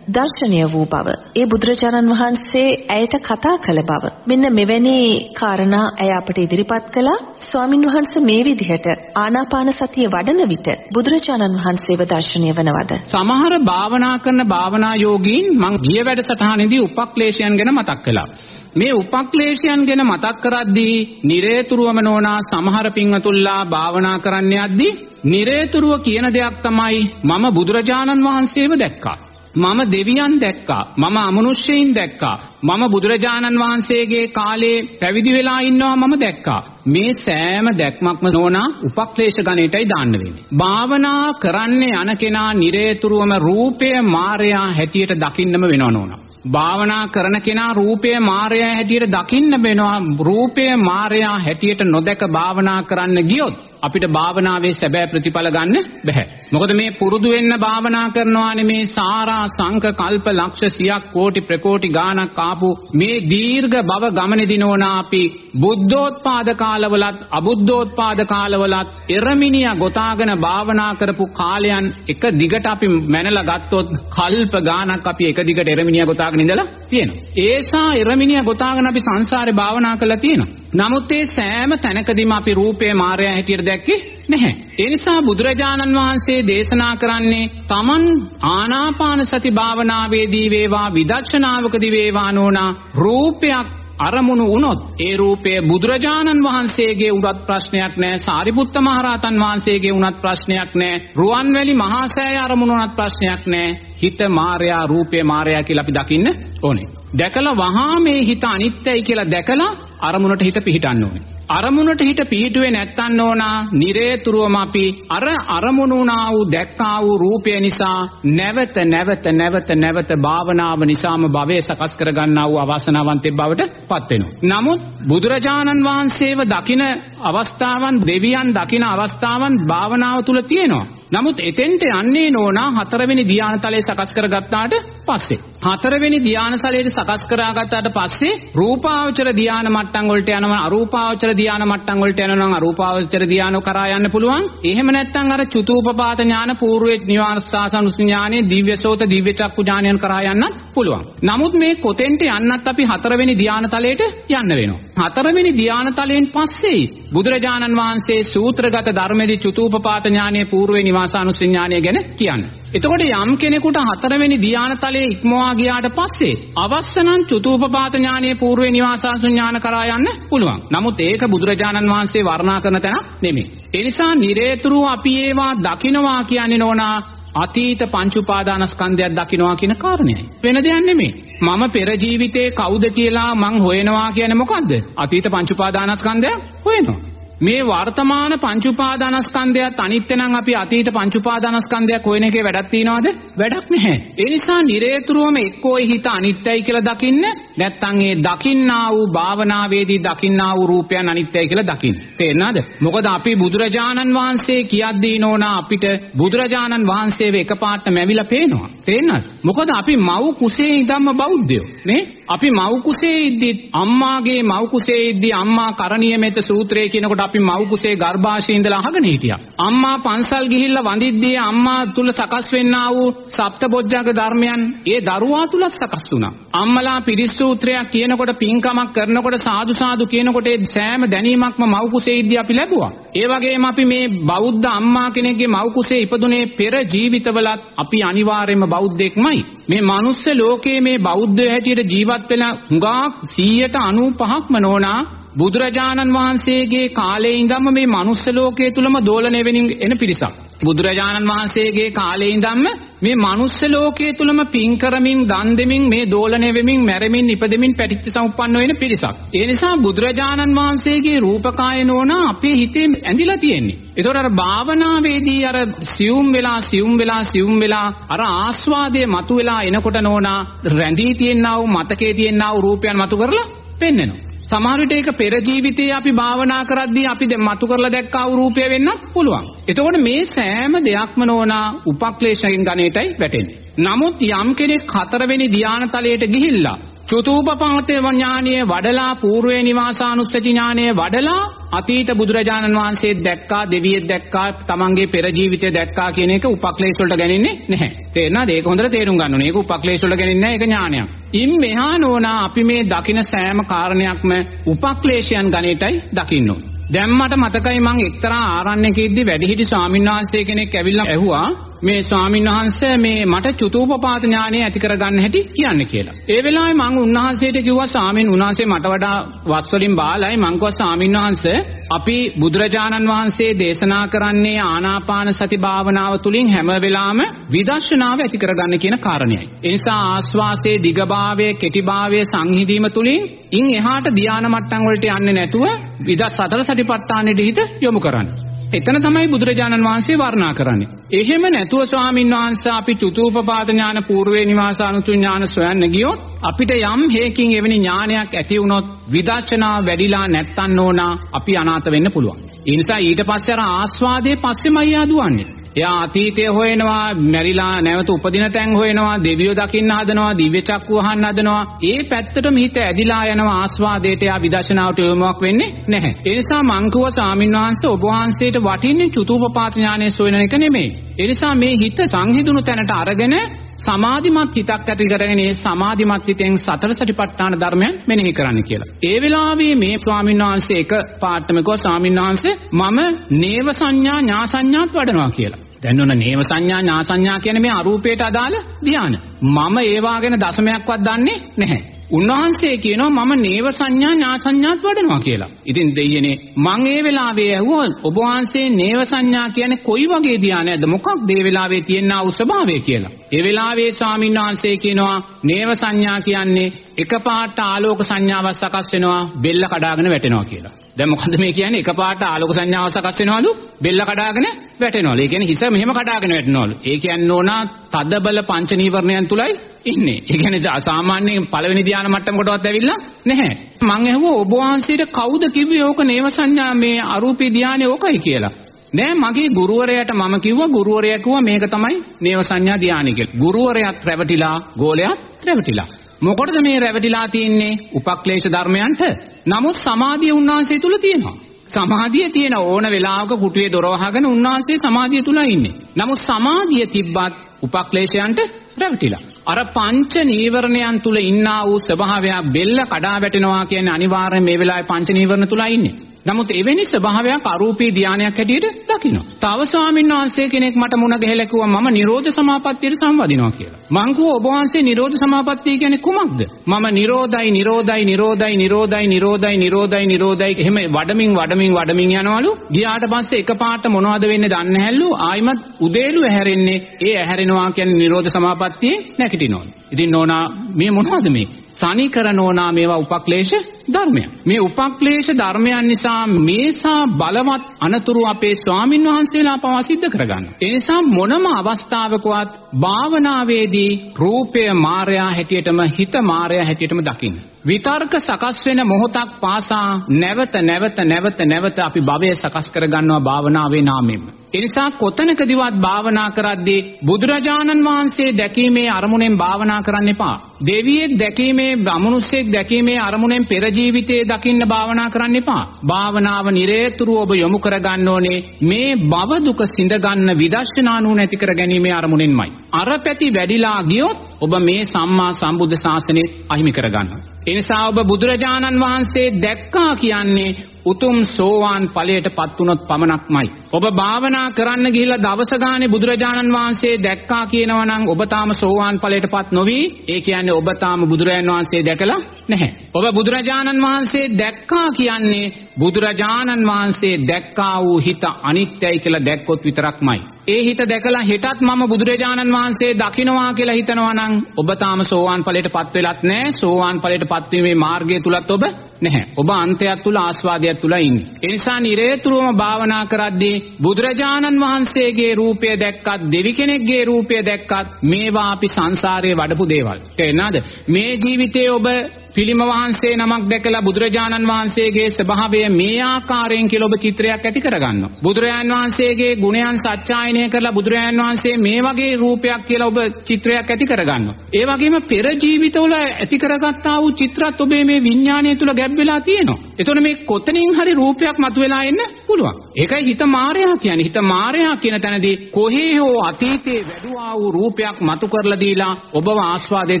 දර්ශනීය වූ බව. ඒ බුදුරජාණන් වහන්සේ ඇයට කතා කළ බව. මෙන්න මෙවැනි කාරණා ඇය අපට ඉදිරිපත් කළා. ස්වාමින් වහන්සේ මේ විදිහට ආනාපාන සතිය වඩන විට බුදුරජාණන් වහන්සේව දර්ශනීය වනවද? සමහර භාවනා කරන භාවනා යෝගීන් මං ගිය වැඩසටහනේදී උපක්ලේශයන් ගැන මතක් කළා. මේ උපක්ලේශයන් ගැන මතක් කරද්දී නිරේතුරුවම නොනා සමහර පින්වතුල්ලා භාවනා කරන්න යද්දී නිරේතුරුව කියන දෙයක් තමයි මම බුදුරජාණන් වහන්සේව දැක්කා. මම දෙවියන් දැක්කා. මම අමනුෂ්‍යයින් දැක්කා. මම බුදුරජාණන් වහන්සේගේ කාලේ පැවිදි වෙලා ඉන්නවා මම දැක්කා. මේ සෑම දැක්මක්ම නොනා උපක්ලේශ ගණයටයි දාන්න වෙන්නේ. භාවනා කරන්නේ යන කෙනා නිරේතුරුවම රූපය මායයා හැටියට දකින්නම වෙනව නෝනා. භාවනා කරන කෙනා රූපය මායයා හැටියට දකින්න වෙනවා. රූපය මායයා හැටියට නොදැක භාවනා කරන්න ගියොත් අපිට භාවනාවේ සැබෑ ප්‍රතිඵල ගන්න බෑ. මොකද මේ පුරුදු වෙන්න භාවනා කරනවානේ මේ සාරා සංක කල්ප ලක්ෂ සියක් කෝටි ප්‍රකෝටි ගාණක් ආපු මේ දීර්ඝ භව ගමනේදී නෝනා අපි බුද්ධෝත්පාද කාලවලත් අබුද්ධෝත්පාද කාලවලත් එරමිනියා ගොතාගෙන භාවනා කරපු කාලයන් එක දිගට අපි මැනලා ගත්තොත් කල්ප ගාණක් අපි එක දිගට එරමිනියා ගොතාගෙන ඉඳලා තියෙනවා. ඒසා එරමිනියා ගොතාගෙන අපි සංසාරේ භාවනා කරලා තියෙනවා. නමුත් ඒ සෑම තැනකදීම අපි රූපේ මායя හැටියට දැක්කේ නැහැ. ඒ නිසා බුදුරජාණන් වහන්සේ දේශනා කරන්නේ තමන් ආනාපාන සති භාවනාවේදී වේවා විදර්ශනාවකදී වේවා නෝනා රූපයක් අරමුණු වුණොත් ඒ රූපය බුදුරජාණන් වහන්සේගේ උනත් ප්‍රශ්නයක් නෑ සාරිපුත්ත මහරහතන් වහන්සේගේ උනත් ප්‍රශ්නයක් නෑ රුවන්වැලි මහා සෑය අරමුණු උනත් ප්‍රශ්නයක් නෑ හිත මායя රූපේ මායя කියලා අපි දකින්න ඕනේ. දැකලා වහා මේ හිත අනිත්‍යයි කියලා දැකලා අරමුණට හිත පිහිටන්න ඕනේ. අරමුණට හිත පිහිටුවේ නැත්තන් ඕනා නිරේතුරුවම අපි අර අරමුණුනා වූ දැක්කා වූ රූපය නිසා නැවත නැවත නැවත නැවත භාවනාව නිසාම භවය සකස් කරගන්නා වූ අවාසනාවන්තයෙක් බවට පත් වෙනවා. නමුත් බුදුරජාණන් වහන්සේව දකින අවස්ථාවන් දෙවියන් දකින අවස්ථාවන් භාවනාව තුල තියෙනවා. නමුත් එතෙන්ට යන්නේ නෝනා හතරවෙනි ධානතලයේ සකස් කරගත්තාට පස්සේ. හතරවෙනි ධානසලයට සකස් කරගත්තාට පස්සේ රූපාවචර ධාන මට්ටම් වලට යනවා අරූපාවචර ධාන මට්ටම් වලට යනවා අරූපාවචර ධානෝ කරා යන්න පුළුවන්. එහෙම නැත්නම් අර චුතූපපාත ඥාන పూర్වේ නිවාසාසන ඥානෙ දිව්‍යසෝත දිව්‍ය චක්කු ඥානයන් කරා යන්නත් පුළුවන්. නමුත් මේ කොතෙන්ට යන්නත් අපි හතරවෙනි ධානතලයට යන්න වෙනවා. හතරවෙනි ධානතලයෙන් පස්සේ බුදුරජාණන් වහන්සේ සූත්‍රගත ධර්මදී චතුූපපාත ඥානයේ పూర్වේ නිවාසානුසඤ්ඤාණය ගැන කියන්නේ. එතකොට යම් කෙනෙකුට හතරවෙනි ධානතලයේ ඉක්මවා ගියාට පස්සේ අවශ්‍ය නම් චතුූපපාත ඥානයේ పూర్වේ නිවාසානුසඤ්ඤාණ කරා යන්න පුළුවන්. නමුත් ඒක බුදුරජාණන් වහන්සේ වර්ණනා කරන තැන නෙමෙයි. ඒ නිසා නිරේතුරු අපි ඒවා දකිනවා කියන්නේ නෝනා අතීත පංච උපාදානස්කන්ධයක් දකිනවා කියන කාරණයයි. වෙන දෙයක් නෙමෙයි. මම පෙර ජීවිතේ කවුද කියලා මං හොයනවා කියන්නේ මොකද්ද? අතීත පංච උපාදානස්කන්ධයක් හොයනවා. මේ වර්තමාන පංච උපාදානස්කන්ධයත් අනිත්‍ය නම් අපි අතීත පංච උපාදානස්කන්ධයක් හොයන එකේ වැඩක් තියනවද? වැඩක් නැහැ. ඒ නිසා නිරේතුරුවම එක්කෝ හිත අනිත්‍යයි කියලා දකින්න නැත්නම් ඒ දකින්නා වූ භාවනාවේදී දකින්නා වූ රූපයන් අනිත්‍යයි කියලා දකින්න. තේරෙනවද? මොකද අපි බුදුරජාණන් වහන්සේ කියද්දී නෝනා අපිට බුදුරජාණන් වහන්සේව එකපාරට මැවිලා පේනවා. තේරෙනවද? මොකද අපි මව් කුසේ ඉඳන්ම බෞද්ධයෝ නේ? අපි මව් කුසේ ඉද්දි අම්මාගේ මව් කුසේ ඉද්දි අම්මා කරණීය මෙත සූත්‍රය කියනකොට අපි මව් කුසේ ගර්භාෂයේ ඉඳලා අහගෙන හිටියා. අම්මා පන්සල් ගිහිල්ලා වඳිද්දී අම්මා තුල සකස් වෙන්නා වූ සප්තබොජ්ජංග ධර්මයන් ඒ දරුවා තුල සකස් වුණා. අම්මලා පිරිස් සූත්‍රයක් කියනකොට පින්කමක් කරනකොට සාදු සාදු කියනකොට ඒ සෑම දැනීමක්ම මව් කුසේ ඉද්දී අපි ලැබුවා. ඒ වගේම අපි මේ බෞද්ධ අම්මා කෙනෙක්ගේ මව් කුසේ ඉපදුනේ පෙර ජීවිතවලත් අපි අනිවාර්යයෙන්ම බෞද්ධෙක්මයි. මේ මනුස්ස ලෝකයේ මේ බෞද්ධ හැටියට ජීවත් වෙන හුඟා 195ක්ම නෝනා බුදුරජාණන් වහන්සේගේ කාලේ ඉඳන්ම මේ මනුස්ස ලෝකයේ තුලම දෝලණය වෙමින් එන පිරිසක්. බුදුරජාණන් වහන්සේගේ කාලේ ඉඳන්ම මේ මනුස්ස ලෝකයේ තුලම පින් කරමින් දන් දෙමින් මේ දෝලණය වෙමින් මැරෙමින් ඉපදෙමින් පැටිච්ච සමුප්පන්න වෙන පිරිසක්. ඒ නිසා බුදුරජාණන් වහන්සේගේ රූපකාය නෝන අපේ හිතේ ඇඳිලා තියෙන්නේ. ඒතකොට අර භාවනාවේදී අර සියුම් වෙලා සියුම් වෙලා සියුම් වෙලා අර ආස්වාදයේ මතුවලා එනකොට නෝනා රැඳී තියෙනා වූ මතකයේ තියෙනා වූ රූපයන් මතු කරලා පෙන්වනවා. සමහර විට ඒක පෙර ජීවිතයේ අපි භාවනා කරද්දී අපි දැන් මතු කරලා දැක්කා වූ රූපය වෙන්නත් පුළුවන්. එතකොට මේ සෑම දෙයක්ම නොනා උපක්ලේශයෙන් ගණේටයි වැටෙන්නේ. නමුත් යම් කෙනෙක් හතරවෙනි ධානතලයට ගිහිල්ලා චතුූපපාතේ ඥානයේ වඩලා పూర్වේ නිවාසානුස්සති ඥානයේ වඩලා අතීත බුදුරජාණන් වහන්සේ දැක්කා දෙවියෙක් දැක්කා තමන්ගේ පෙර ජීවිතය දැක්කා කියන එක උපක්ලේශ වලට ගන්නේ නැහැ. තේරෙනවද? ඒක හොඳට තේරුම් ගන්න ඕනේ. ඒක උපක්ලේශ වලට ගන්නේ නැහැ. ඒක ඥානයක්. ඉන් මෙහා නෝනා අපි මේ දකින සෑම කාරණයක්ම උපක්ලේශයන් ගණේටයි දකින්න ඕනේ. දැන් මට මතකයි මං එක්තරා ආරණ්‍යකෙද්දි වැඩිහිටි ස්වාමින්වහන්සේ කෙනෙක් ඇවිල්ලා ඇහුවා මේ ස්වාමීන් වහන්සේ මේ මට චතුූපපාත ඥානය ඇති කරගන්න හැටි කියන්න කියලා. ඒ වෙලාවේ මම උන්වහන්සේට කිව්වා ස්වාමීන් වහන්සේ මට වඩා වස් වලින් බාලයි මං කිව්වා ස්වාමීන් වහන්සේ අපි බුදුරජාණන් වහන්සේ දේශනා කරන්නේ ආනාපාන සති භාවනාව තුලින් හැම වෙලාවෙම විදර්ශනාව ඇති කරගන්න කියන කාරණයයි. ඒ නිසා ආස්වාසේ දිගභාවයේ කෙටිභාවයේ සංහිඳීම තුලින් ඉන් එහාට ධානා මට්ටම් වලට යන්නේ නැතුව විදස් සතර සතිපට්ඨානෙට හිත යොමු කරන්න. එතන තමයි බුදුරජාණන් වහන්සේ වර්ණනා කරන්නේ. එහෙම නැතුව ස්වාමින් වහන්සේ අපි චතුූපපාද ඥාන పూర్වේ නිවාසානුතු ඥාන සොයන්න ගියොත් අපිට යම් හේකින් එවැනි ඥානයක් ඇති වුණොත් විදර්ශනා වැඩිලා නැත්තන් ඕනා අපි අනාථ වෙන්න පුළුවන්. ඒ නිසා ඊට පස්සේ අර ආස්වාදයේ පස්සෙමයි ආදුවන්නේ. එයා අතීතය හොයනවා, මැරිලා නැවත උපදින තැන් හොයනවා, දෙවියෝ දකින්න හදනවා, දිව්‍ය චක්කු වහන්න හදනවා. ඒ පැත්තටම හිත ඇදිලා යනවා ආස්වාදයට එයා විදර්ශනාවට යොමුවක් වෙන්නේ නැහැ. ඒ නිසා මං කිව්වා ස්වාමින්වහන්සේ ඔබ වහන්සේට වටින්නේ චුතුපපාත ඥානය සොයන එක නෙමෙයි. ඒ නිසා මේ හිත සංහිඳුණු තැනට අරගෙන සමාධිමත් හිතක් ඇති කරගෙන ඒ සමාධිමත් හිතෙන් සතර සටිපට්ඨාන ධර්මයන් මෙනෙහි කරන්න කියලා. ඒ වෙලාවේ මේ ස්වාමීන් වහන්සේ එක පාඩමක ස්වාමීන් වහන්සේ මම නේව සංඥා ඥා සංඥාත් වඩනවා කියලා. දැන් ඔන්න නේව සංඥා ඥා සංඥා කියන මේ අරූපයට අදාළ ධ්‍යාන. මම ඒවා ගැන දශමයක්වත් දන්නේ නැහැ. උන්වහන්සේ කියනවා මම නේව සංඥා ඥා සංඥාත් වඩනවා කියලා. ඉතින් දෙයියනේ මං ඒ වෙලාවේ ඇහුවා ඔබ වහන්සේ නේව සංඥා කියන්නේ කොයි වගේ ධානයක්ද? මොකක්ද ඒ වෙලාවේ තියෙනා වූ ස්වභාවය කියලා. ඒ වෙලාවේ ස්වාමීන් වහන්සේ කියනවා නේව සංඥා කියන්නේ එකපාරට ආලෝක සංඥාවක් සකස් වෙනවා බෙල්ල කඩාගෙන වැටෙනවා කියලා. දැන් මොකද මේ කියන්නේ එකපාරට ආලෝක සංඥාව සකස් වෙනවලු බෙල්ල කඩාගෙන වැටෙනවලු. ඒ කියන්නේ හිස මෙහෙම කඩාගෙන වැටෙනවලු. ඒ කියන්නේ ඕනා තද බල පංච නීවරණයන් තුලයි ඉන්නේ. ඒ කියන්නේ සාමාන්‍යයෙන් පළවෙනි ධානය මට්ටමකටවත් ඇවිල්ලා නැහැ. මං ඇහුවා ඔබ වහන්සේට කවුද කිව්වේ ඕක නේව සංඥා මේ අරූපී ධානය ඕකයි කියලා. නෑ මගේ ගුරුවරයාට මම කිව්වා ගුරුවරයා කිව්වා මේක තමයි නේව සංඥා ධානය කියලා. ගුරුවරයාත් රැවටිලා ගෝලයාත් රැවටිලා. මොකටද මේ රැවටිලා තියෙන්නේ? උපක්ලේශ ධර්මයන්ට. නමුත් සමාධිය උන්වහන්සේ තුල තියෙනවා. සමාධිය තියෙන ඕන වෙලාවක කුටුවේ දොර වහගෙන උන්වහන්සේ සමාධිය තුල ඉන්නේ. නමුත් සමාධිය තිබ්බත් උපක්ලේශයන්ට රැවටිලා. අර පංච නීවරණයන් තුල ඉන්නා වූ ස්වභාවය බෙල්ල කඩා වැටෙනවා කියන්නේ අනිවාර්යයෙන් මේ වෙලාවේ පංච නීවරණ තුලයි ඉන්නේ. නමුත් එවැනි ස්වභාවයක් අරූපී ධානයක් හැටියට දකිනවා. තව ස්වාමීන් වහන්සේ කෙනෙක් මට මුණ ගැහිලා කිව්වා මම නිරෝධ සමාපත්තියට සම්වදිනවා කියලා. මං කිව්වා ඔබ වහන්සේ නිරෝධ සමාපත්තිය කියන්නේ කුමක්ද? මම නිරෝධයි නිරෝධයි නිරෝධයි නිරෝධයි නිරෝධයි නිරෝධයි නිරෝධයි එහෙම වඩමින් වඩමින් වඩමින් යනවලු. ගියාට පස්සේ එකපාරට මොනවද වෙන්නේ දන්නේ නැහැලු. ආයිමත් උදේලු ඇහැරෙන්නේ. ඒ ඇහැරෙනවා කියන්නේ නිරෝධ සමාපත්තියේ නැගිටිනවලු. ඉතින් නෝනා මේ මොනවද මේ? තනි කරනෝනා මේවා උපක්ලේශ ධර්මයන්. මේ උපක්ලේශ ධර්මයන් නිසා මේසා බලවත් අනතුරු අපේ ස්වාමින් වහන්සේලා පවා සිද්ධ කරගන්න. ඒ නිසා මොනම අවස්ථාවකවත් භාවනාවේදී රූපය මායя හැටියටම හිත මායя හැටියටම දකින්න. විතර්ක සකස් වෙන මොහොතක් පාසා නැවත නැවත නැවත නැවත අපි භවය සකස් කරගන්නවා භාවනාවේ නාමයෙන්ම. ඒ නිසා කොතනකදීවත් භාවනා කරද්දී බුදුරජාණන් වහන්සේ දැකීමේ අරමුණෙන් භාවනා කරන්න එපා. දෙවියෙක් දැකීමේ අමනුෂ්‍යෙක් දැකීමේ අරමුණෙන් පෙර ජීවිතයේ දකින්න භාවනා කරන්න එපා. භාවනාව නිරේතුරුව ඔබ යොමු කරගන්න ඕනේ මේ භව දුක සිඳ ගන්න විදර්ශනා නුවණ ඇති කර ගැනීමේ අරමුණෙන්මයි. අර පැති වැඩිලා ගියොත් ඔබ මේ සම්මා සම්බුද්ධ ශාසනය අහිමි කරගන්නවා. එනිසා ඔබ බුදුරජාණන් වහන්සේ දැක්කා කියන්නේ උතුම් සෝවාන් ඵලයට පත් වුණොත් පමණක්මයි. ඔබ භාවනා කරන්න ගිහිල්ලා දවස ගානේ බුදුරජාණන් වහන්සේ දැක්කා කියනවා නම් ඔබ තාම සෝවාන් ඵලයට පත් නොවි. ඒ කියන්නේ ඔබ තාම බුදුරජාණන් වහන්සේ දැකලා නැහැ. ඔබ බුදුරජාණන් වහන්සේ දැක්කා කියන්නේ බුදුරජාණන් වහන්සේ දැක්කා වූ හිත අනිත්‍යයි කියලා දැක්කොත් විතරක්මයි. ඒ හිත දැකලා හෙටත් මම බුදුරජාණන් වහන්සේ දකින්නවා කියලා හිතනවා නම් ඔබ තාම සෝවාන් ඵලයට පත් වෙලත් නැහැ. සෝවාන් ඵලයට පත් වීමේ මාර්ගය තුලත් ඔබ නැහැ. ඔබ අන්තයක් තුල ආස්වාදයක් තුල ඉන්නේ. ඒ නිසා නිරේතුරුවම භාවනා කරද්දී බුදුරජාණන් වහන්සේගේ රූපය දැක්කත් දෙවි කෙනෙක්ගේ රූපය දැක්කත් මේවා අපි සංසාරයේ වඩපු දේවල්. තේරෙනවද? මේ ජීවිතේ ඔබ පිළිම වහන්සේ නමක් දැකලා බුදුරජාණන් වහන්සේගේ ස්වභාවය මේ ආකාරයෙන් කියලා ඔබ චිත්‍රයක් ඇති කරගන්නවා. බුදුරජාණන් වහන්සේගේ ගුණයන් සත්‍යයනය කරලා බුදුරජාණන් වහන්සේ මේ වගේ රූපයක් කියලා ඔබ චිත්‍රයක් ඇති කරගන්නවා. ඒ වගේම පෙර ජීවිතවල ඇති කරගත්තා වූ චිත්‍රත් ඔබේ මේ විඥාණය තුල ගැබ් වෙලා තියෙනවා. එතකොට මේ කොතනින් හරි රූපයක් මතුවලා එන්න පුළුවන්. ඒකයි හිත මායя කියන්නේ. හිත මායя කියන තැනදී කොහේ හෝ අතීතයේ වැඩුවා වූ රූපයක් මතු කරලා දීලා ඔබව ආස්වාදයේ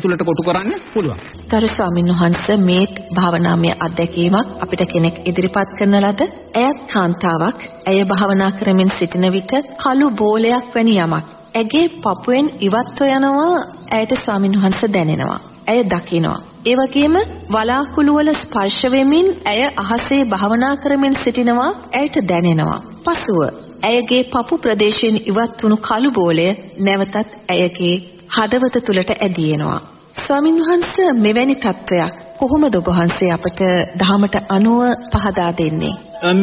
තුලට කොටු කරන්න පුළුවන්. තරු ස්වාමීන් වහන්සේ මේ භාවනාමය අත්දැකීමක් අපිට කෙනෙක් ඉදිරිපත් කරන ලද එයත් කාන්තාවක් ඇය භාවනා කරමින් සිටින විට කළු බෝලයක් වැනි යමක් ඇගේ පපුවෙන් ඉවත්ව යනවා ඇයට ස්වාමීන් වහන්සේ දැනෙනවා. ඇය දකිනවා. ඒ වගේම වලාකුළු වල ස්පර්ශ වෙමින් ඇය අහසේ භාවනා කරමින් සිටිනවා ඇයට දැනෙනවා. පසුව ඇයගේ පපු ප්‍රදේශයෙන් ඉවත් වුණු කළු බෝලය නැවතත් ඇයගේ හදවත තුලට ඇදී එනවා. ස්වාමින් වහන්සේ මෙවැනි තත්වයක් කොහොමද ඔබ වහන්සේ අපට දහමට අනුව පහදා දෙන්නේ?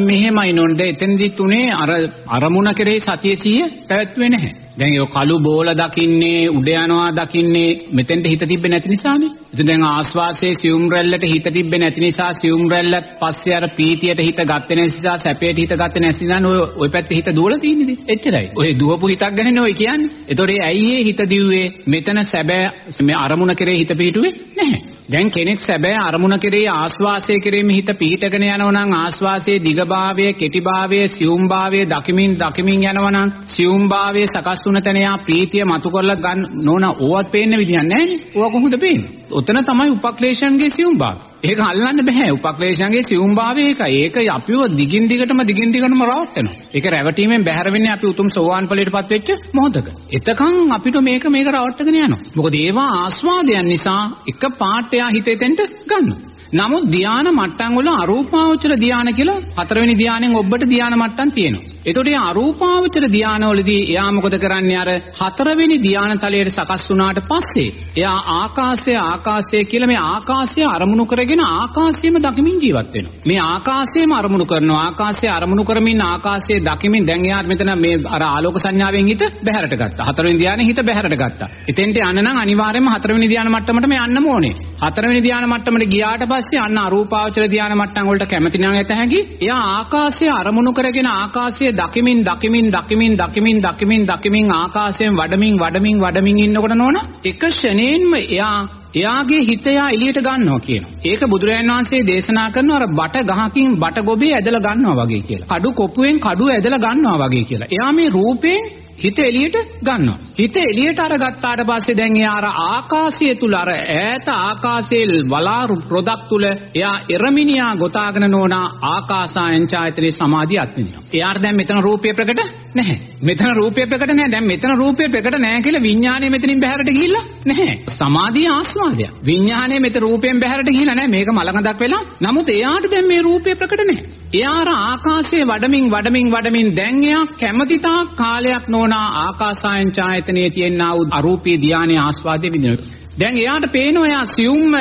මෙහෙමයි නෝනද එතෙන්දි තුනේ අර අරමුණ කෙරෙහි සතිය සිහිය පැවැත්වෙන්නේ නැහැ. දැන් ඒ කළු බෝල දකින්නේ උඩ යනවා දකින්නේ මෙතෙන්ට හිත තිබ්බේ නැති නිසානේ. ඉතින් දැන් ආස්වාසේ සියුම් රැල්ලට හිත තිබ්බේ නැති නිසා සියුම් රැල්ලත් පස්සේ අර පීතියට හිත ගත්තේ නැති නිසා සැපයට හිත ගත්තේ නැති නිසා ඔය ඔය පැත්තේ හිත දුවලා තියෙන්නේ ඉතින්. එච්චරයි. ඔය දුවපු හිතක් ගැනනේ ඔය කියන්නේ. ඒතොර ඇයි ඒ හිත දිව්වේ මෙතන සැබෑ මේ අරමුණ කෙරේ හිත පිහිටුවේ නැහැ. දැන් කෙනෙක් සැබෑ අරමුණ කෙරේ ආස්වාසය කෙරෙහිම හිත පිහිටගෙන යනවා නම් ආස්වාසයේ දිගභාවය, කෙටිභාවය, සියුම්භාවය දකිමින් දකිමින් යනවා නම් සියුම්භාවය සකස් වුණ තැන යා ප්‍රීතිය මතු කරලා ගන්න නෝන ඕවත් පේන්න විදියක් නැහැ නේ. ඕවා කොහොමද පේන්නේ? ඔතන තමයි උපක්ලේශයන්ගේ සියුම්භාවය. ඒක අල්ලන්න බෑ. උපක්ලේශයන්ගේ සියුම්භාවය ඒකයි. ඒක අපිව දිගින් දිගටම දිගින් දිගටම රවට්ටනවා. ඒක රැවටීමෙන් බැහැර වෙන්නේ අපි උතුම් සෝවාන් ඵලයටපත් වෙච්ච මොහොතක. එතකන් අපිට මේක මේක රවට්ටගෙන යනවා. මොකද ඒවා ආස්වාදයන් නිසා එක පාටයා හිතෙතෙන්ට ගන්නවා. නමුත් ධානා මට්ටම් වල අරූපාවචර ධානා කියලා හතරවෙනි ධානයෙන් ඔබට ධානා මට්ටම් තියෙනවා. එතකොට මේ අරූපාවචර ධානවලදී එයා මොකද කරන්නේ අර හතරවෙනි ධාන තලයට සකස් වුණාට පස්සේ එයා ආකාශය ආකාශය කියලා මේ ආකාශය අරමුණු කරගෙන ආකාශයම දකිමින් ජීවත් වෙනවා. මේ ආකාශයම අරමුණු කරනවා ආකාශය අරමුණු කරමින් ආකාශය දකිමින් දැන් එයා මෙතන මේ අර ආලෝක සංඥාවෙන් හිත බැහැරට ගත්තා. හතරවෙනි ධානයේ හිත බැහැරට ගත්තා. එතෙන්ට යන්න නම් අනිවාර්යයෙන්ම හතරවෙනි ධාන මට්ටමටම යන්නම ඕනේ. හතරවෙනි ධාන මට්ටමට ගියාට පස්සේ අන්න අරූපාවචර ධාන මට්ටම් වලට කැමති නම් ඇත හැකි. එයා ආකාශය අරමුණු කරගෙන ආකාශය දකිමින් දකිමින් දකිමින් දකිමින් දකිමින් දකිමින් ආකාශයෙන් වඩමින් වඩමින් වඩමින් ඉන්නකොට නෝන එක ෂණයෙන්ම එයා එයාගේ හිත එයා එළියට ගන්නවා කියනවා. ඒක බුදුරජාණන් වහන්සේ දේශනා කරනවා අර බට ගහකින් බට ගොබේ ඇදලා ගන්නවා වගේ කියලා. කඩු කොපුවෙන් කඩුව ඇදලා ගන්නවා වගේ කියලා. එයා මේ රූපයෙන් හිත එළියට ගන්නවා. හිත එළියට අරගත්තාට පස්සේ දැන් එයා අර ආකාශය තුල අර ඈත ආකාශයේ වලාරු රොදක් තුල එයා එරමිනියා ගොතාගෙන නෝනා ආකාසායන් ඡායතනේ සමාධිය අත්විඳිනවා. එයාට දැන් මෙතන රූපය ප්‍රකට නැහැ. මෙතන රූපය ප්‍රකට නැහැ. දැන් මෙතන රූපය ප්‍රකට නැහැ කියලා විඥාණය මෙතනින් බැහැරට ගිහිල්ලා නැහැ. සමාධිය ආස්වාදයක්. විඥාණය මෙතන රූපයෙන් බැහැරට ගිහිල්ලා නැහැ. මේක මලඟදක් වෙලා. නමුත් එයාට දැන් මේ රූපය ප්‍රකට නැහැ. එයා අර ආකාශයේ වඩමින් වඩමින් වඩමින් දැන් එයා කැමැතිතා කාලයක් නොනා ආකාසායන් ඡායතනයේ තියෙනා වූ අරූපී ධානයේ ආස්වාදයේ විඳිනවා. දැන් එයාට පේනවා එයා සියුම්ම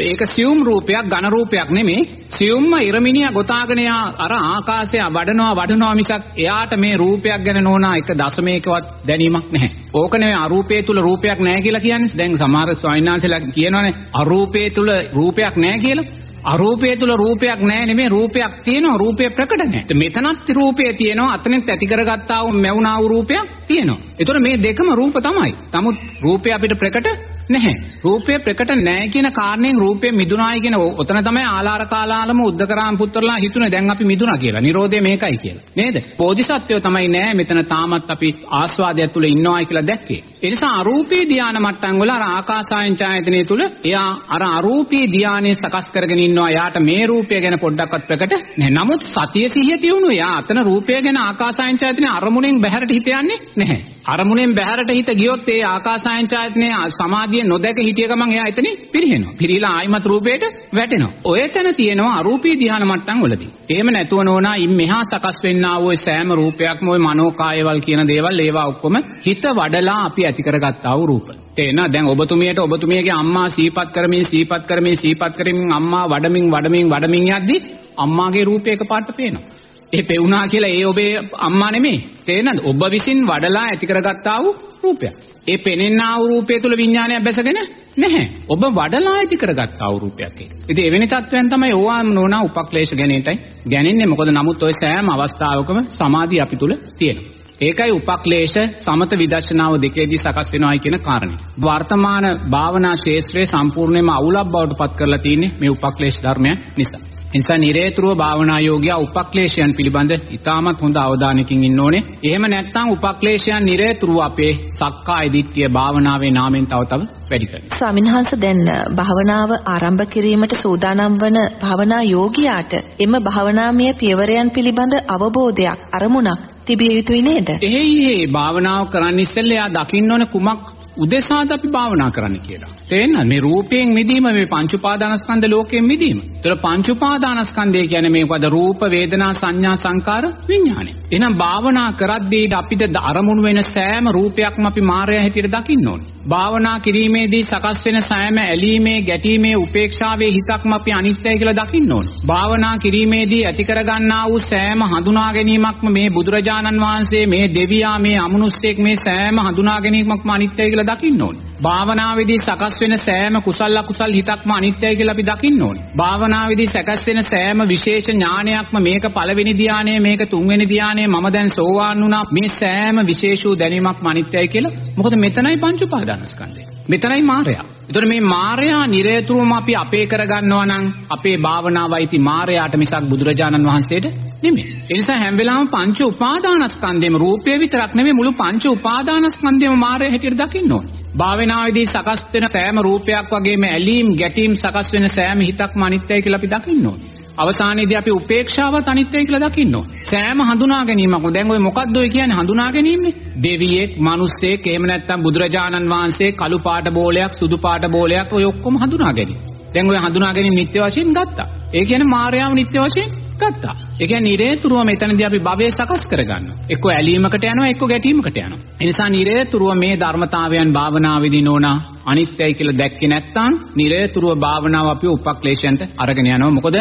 ඒක සියුම් රූපයක් ඝන රූපයක් නෙමෙයි සියුම්ම ඉරමිනිය ගොතාගෙන යා අර ආකාශය වඩනවා වඩනවා මිසක් එයාට මේ රූපයක් ගැන නෝනා එක දශමයකවත් දැනීමක් නැහැ. ඕක නෙවෙයි අරූපේ තුල රූපයක් නැහැ කියලා කියන්නේ. දැන් සමහර ස්වාමීන් වහන්සේලා කියනවානේ අරූපේ තුල රූපයක් නැහැ කියලා. අරූපය තුල රූපයක් නැහැ නෙමෙයි රූපයක් තියෙනවා රූපය ප්‍රකට නැහැ. මෙතනත් රූපය තියෙනවා අතනෙත් ඇති කරගත්තා වූ මැවුනා වූ රූපයක් තියෙනවා. ඒතර මේ දෙකම රූප තමයි. නමුත් රූපය අපිට ප්‍රකට නැහැ. රූපය ප්‍රකට නැහැ කියන කාරණයෙන් රූපය මිදුනායි කියන ඔතන තමයි ආලාර කාලාලම උද්දකරාම් පුත්‍රලා හිතුනේ දැන් අපි මිදුනා කියලා. Nirodhe මේකයි කියලා. නේද? බෝධිසත්වයෝ තමයි නෑ මෙතන තාමත් අපි ආස්වාදයක් තුල ඉන්නවායි කියලා දැක්කේ. ඒ නිසා අරූපී ධානා මට්ටම් වල අර ආකාසායන් ඡායතනෙ තුල එයා අර අරූපී ධානයේ සකස් කරගෙන ඉන්නවා. එයාට මේ රූපය ගැන පොඩ්ඩක්වත් ප්‍රකට නැහැ. නමුත් සතිය සිහිය තියුණු එයා අතන රූපය ගැන ආකාසායන් ඡායතනෙ අරමුණෙන් බැහැරට හිත යන්නේ නැහැ. අරමුණෙන් බැහැරට හිත ගියොත් ඒ ආකාසායන් ඡායතනයේ සමාධිය නොදැක හිටිය ගමන් එයා එතනින් පිරිහෙනවා. පිරීලා ආයිමත් රූපයට වැටෙනවා. ඔය තැන තියෙනවා අරූපී ධ්‍යාන මට්ටම් වලදී. එහෙම නැතුව නෝනා ඉන් මෙහා සකස් වෙන්නා වූ සෑම රූපයක්ම ওই මනෝකායවල් කියන දේවල් ඒවා ඔක්කොම හිත වඩලා අපි ඇති කරගත්තා වූ රූප. තේන දැන් ඔබතුමියට ඔබතුමියගේ අම්මා සීපත් කරමින් සීපත් කරමින් සීපත් කරමින් අම්මා වඩමින් වඩමින් වඩමින් යද්දි අම්මාගේ රූපය එකපාරට පේනවා. ඒ පෙවුනා කියලා ඒ ඔබේ අම්මා නෙමෙයි. තේරෙනවද? ඔබ විසින් වඩලා ඇති කරගත්තා වූ රූපයක්. ඒ පෙනෙනා වූ රූපය තුල විඥානයක් බැසගෙන නැහැ. ඔබ වඩලා ඇති කරගත්තා වූ රූපයක් ඒක. ඉතින් එවැනි තත්වයන් තමයි ඕවාම නොනා උපක්ලේශ ගැනීමටයි ගැනෙන්නේ. මොකද නමුත් ওই සෑම අවස්ථාවකම සමාධිය අපි තුල තියෙනවා. ඒකයි උපක්ලේශ සමත විදර්ශනාව දෙකේදී සකස් වෙනවායි කියන කාරණේ. වර්තමාන භාවනා ශාස්ත්‍රයේ සම්පූර්ණයෙන්ම අවුලක් බවට පත් කරලා තියෙන්නේ මේ උපක්ලේශ ධර්මයන් නිසා. නිසා නිරේතුරුව භාවනා යෝගියා උපක්ලේශයන් පිළිබඳ ඉතාමත් හොඳ අවධානයකින් ඉන්න ඕනේ. එහෙම නැත්නම් උපක්ලේශයන් නිරේතුරුව අපේ සක්කාය දිට්ඨිය භාවනාවේ නාමයෙන් තව තව වැඩි කරනවා. ස්වාමින්වහන්ස දැන් භාවනාව ආරම්භ කිරීමට සූදානම් වන භාවනා යෝගියාට එම භාවනාමය පියවරයන් පිළිබඳ අවබෝධයක් අරමුණක් තිබිය යුතුයි නේද? එහෙයි භාවනාව කරන්න ඉස්සෙල්ලා එයා දකින්න ඕනේ කුමක් උදෙසාද අපි භාවනා කරන්න කියලා. තේරෙනවද? මේ රූපයෙන් මිදීම මේ පංච උපාදානස්කන්ධ ලෝකයෙන් මිදීම. ඒතර පංච උපාදානස්කන්ධය කියන්නේ මේකද රූප, වේදනා, සංඥා, සංකාර, විඥානය. එහෙනම් භාවනා කරද්දී අපිට අරමුණු වෙන සෑම රූපයක්ම අපි මායя හැටියට දකින්න ඕනේ. භාවනා කිරීමේදී සකස් වෙන සෑම ඇලීමේ ගැටීමේ උපේක්ෂාවේ හිතක්ම අපි අනිත්‍යයි කියලා දකින්න ඕන. භාවනා කිරීමේදී ඇති කරගන්නා වූ සෑම හඳුනා ගැනීමක්ම මේ බුදුරජාණන් වහන්සේ මේ දෙවියා මේ අමනුෂ්‍යෙක් මේ සෑම හඳුනා ගැනීමක්ම අනිත්‍යයි කියලා දකින්න ඕන. භාවනාවේදී සකස් වෙන සෑම කුසල අකුසල් හිතක්ම අනිත්‍යයි කියලා අපි දකින්න ඕනේ. භාවනාවේදී සකස් වෙන සෑම විශේෂ ඥානයක්ම මේක පළවෙනි ධානය මේක තුන්වෙනි ධානය මම දැන් සෝවාන් වුණා මේ සෑම විශේෂ වූ දැනීමක්ම අනිත්‍යයි කියලා. මොකද මෙතනයි පංච උපාදානස්කන්ධය. මෙතනයි මායя. ඒතර මේ මායя නිරේතුරුවම අපි අපේ කරගන්නවා නම් අපේ භාවනාවයි ති මායයට මිසක් බුදුරජාණන් වහන්සේට නෙමෙයි. ඒ නිසා හැම වෙලාවෙම පංච උපාදානස්කන්ධෙම රූපය විතරක් නෙමෙයි මුළු පංච උපාදානස්කන්ධෙම මායя හැටියට දකින්න ඕනේ. භාවනාවේදී සකස් වෙන සෑම රූපයක් වගේම ඇලීම් ගැටීම් සකස් වෙන සෑම හිතක්ම අනිත්‍යයි කියලා අපි දකින්න ඕනේ. අවසානයේදී අපි උපේක්ෂාවත් අනිත්‍යයි කියලා දකින්න ඕනේ. සෑම හඳුනා ගැනීමක්. දැන් ඔය මොකද්ද ඔය කියන්නේ හඳුනා ගැනීමනේ? දෙවියෙක්, මිනිස්සෙක්, එහෙම නැත්නම් බුදුරජාණන් වහන්සේ කළු පාට බෝලයක්, සුදු පාට බෝලයක් ඔය ඔක්කොම හඳුනා ගැනීම. දැන් ඔය හඳුනා ගැනීම නිත්‍ය වශයෙන් ගත්තා. ඒ කියන්නේ මායාව නිත්‍ය වශයෙන් ගත්තා. ඒ කියන්නේ නිරේතුරුව මෙතනදී අපි භවය සකස් කරගන්නවා. එක්ක ඇලීමකට යනවා එක්ක ගැටීමකට යනවා. ඒ නිසා නිරේතුරුව මේ ධර්මතාවයන් භාවනාවේදී නෝනා අනිත්‍යයි කියලා දැක්කේ නැත්නම් නිරේතුරුව භාවනාව අපි උපක්ලේශයන්ට අරගෙන යනවා. මොකද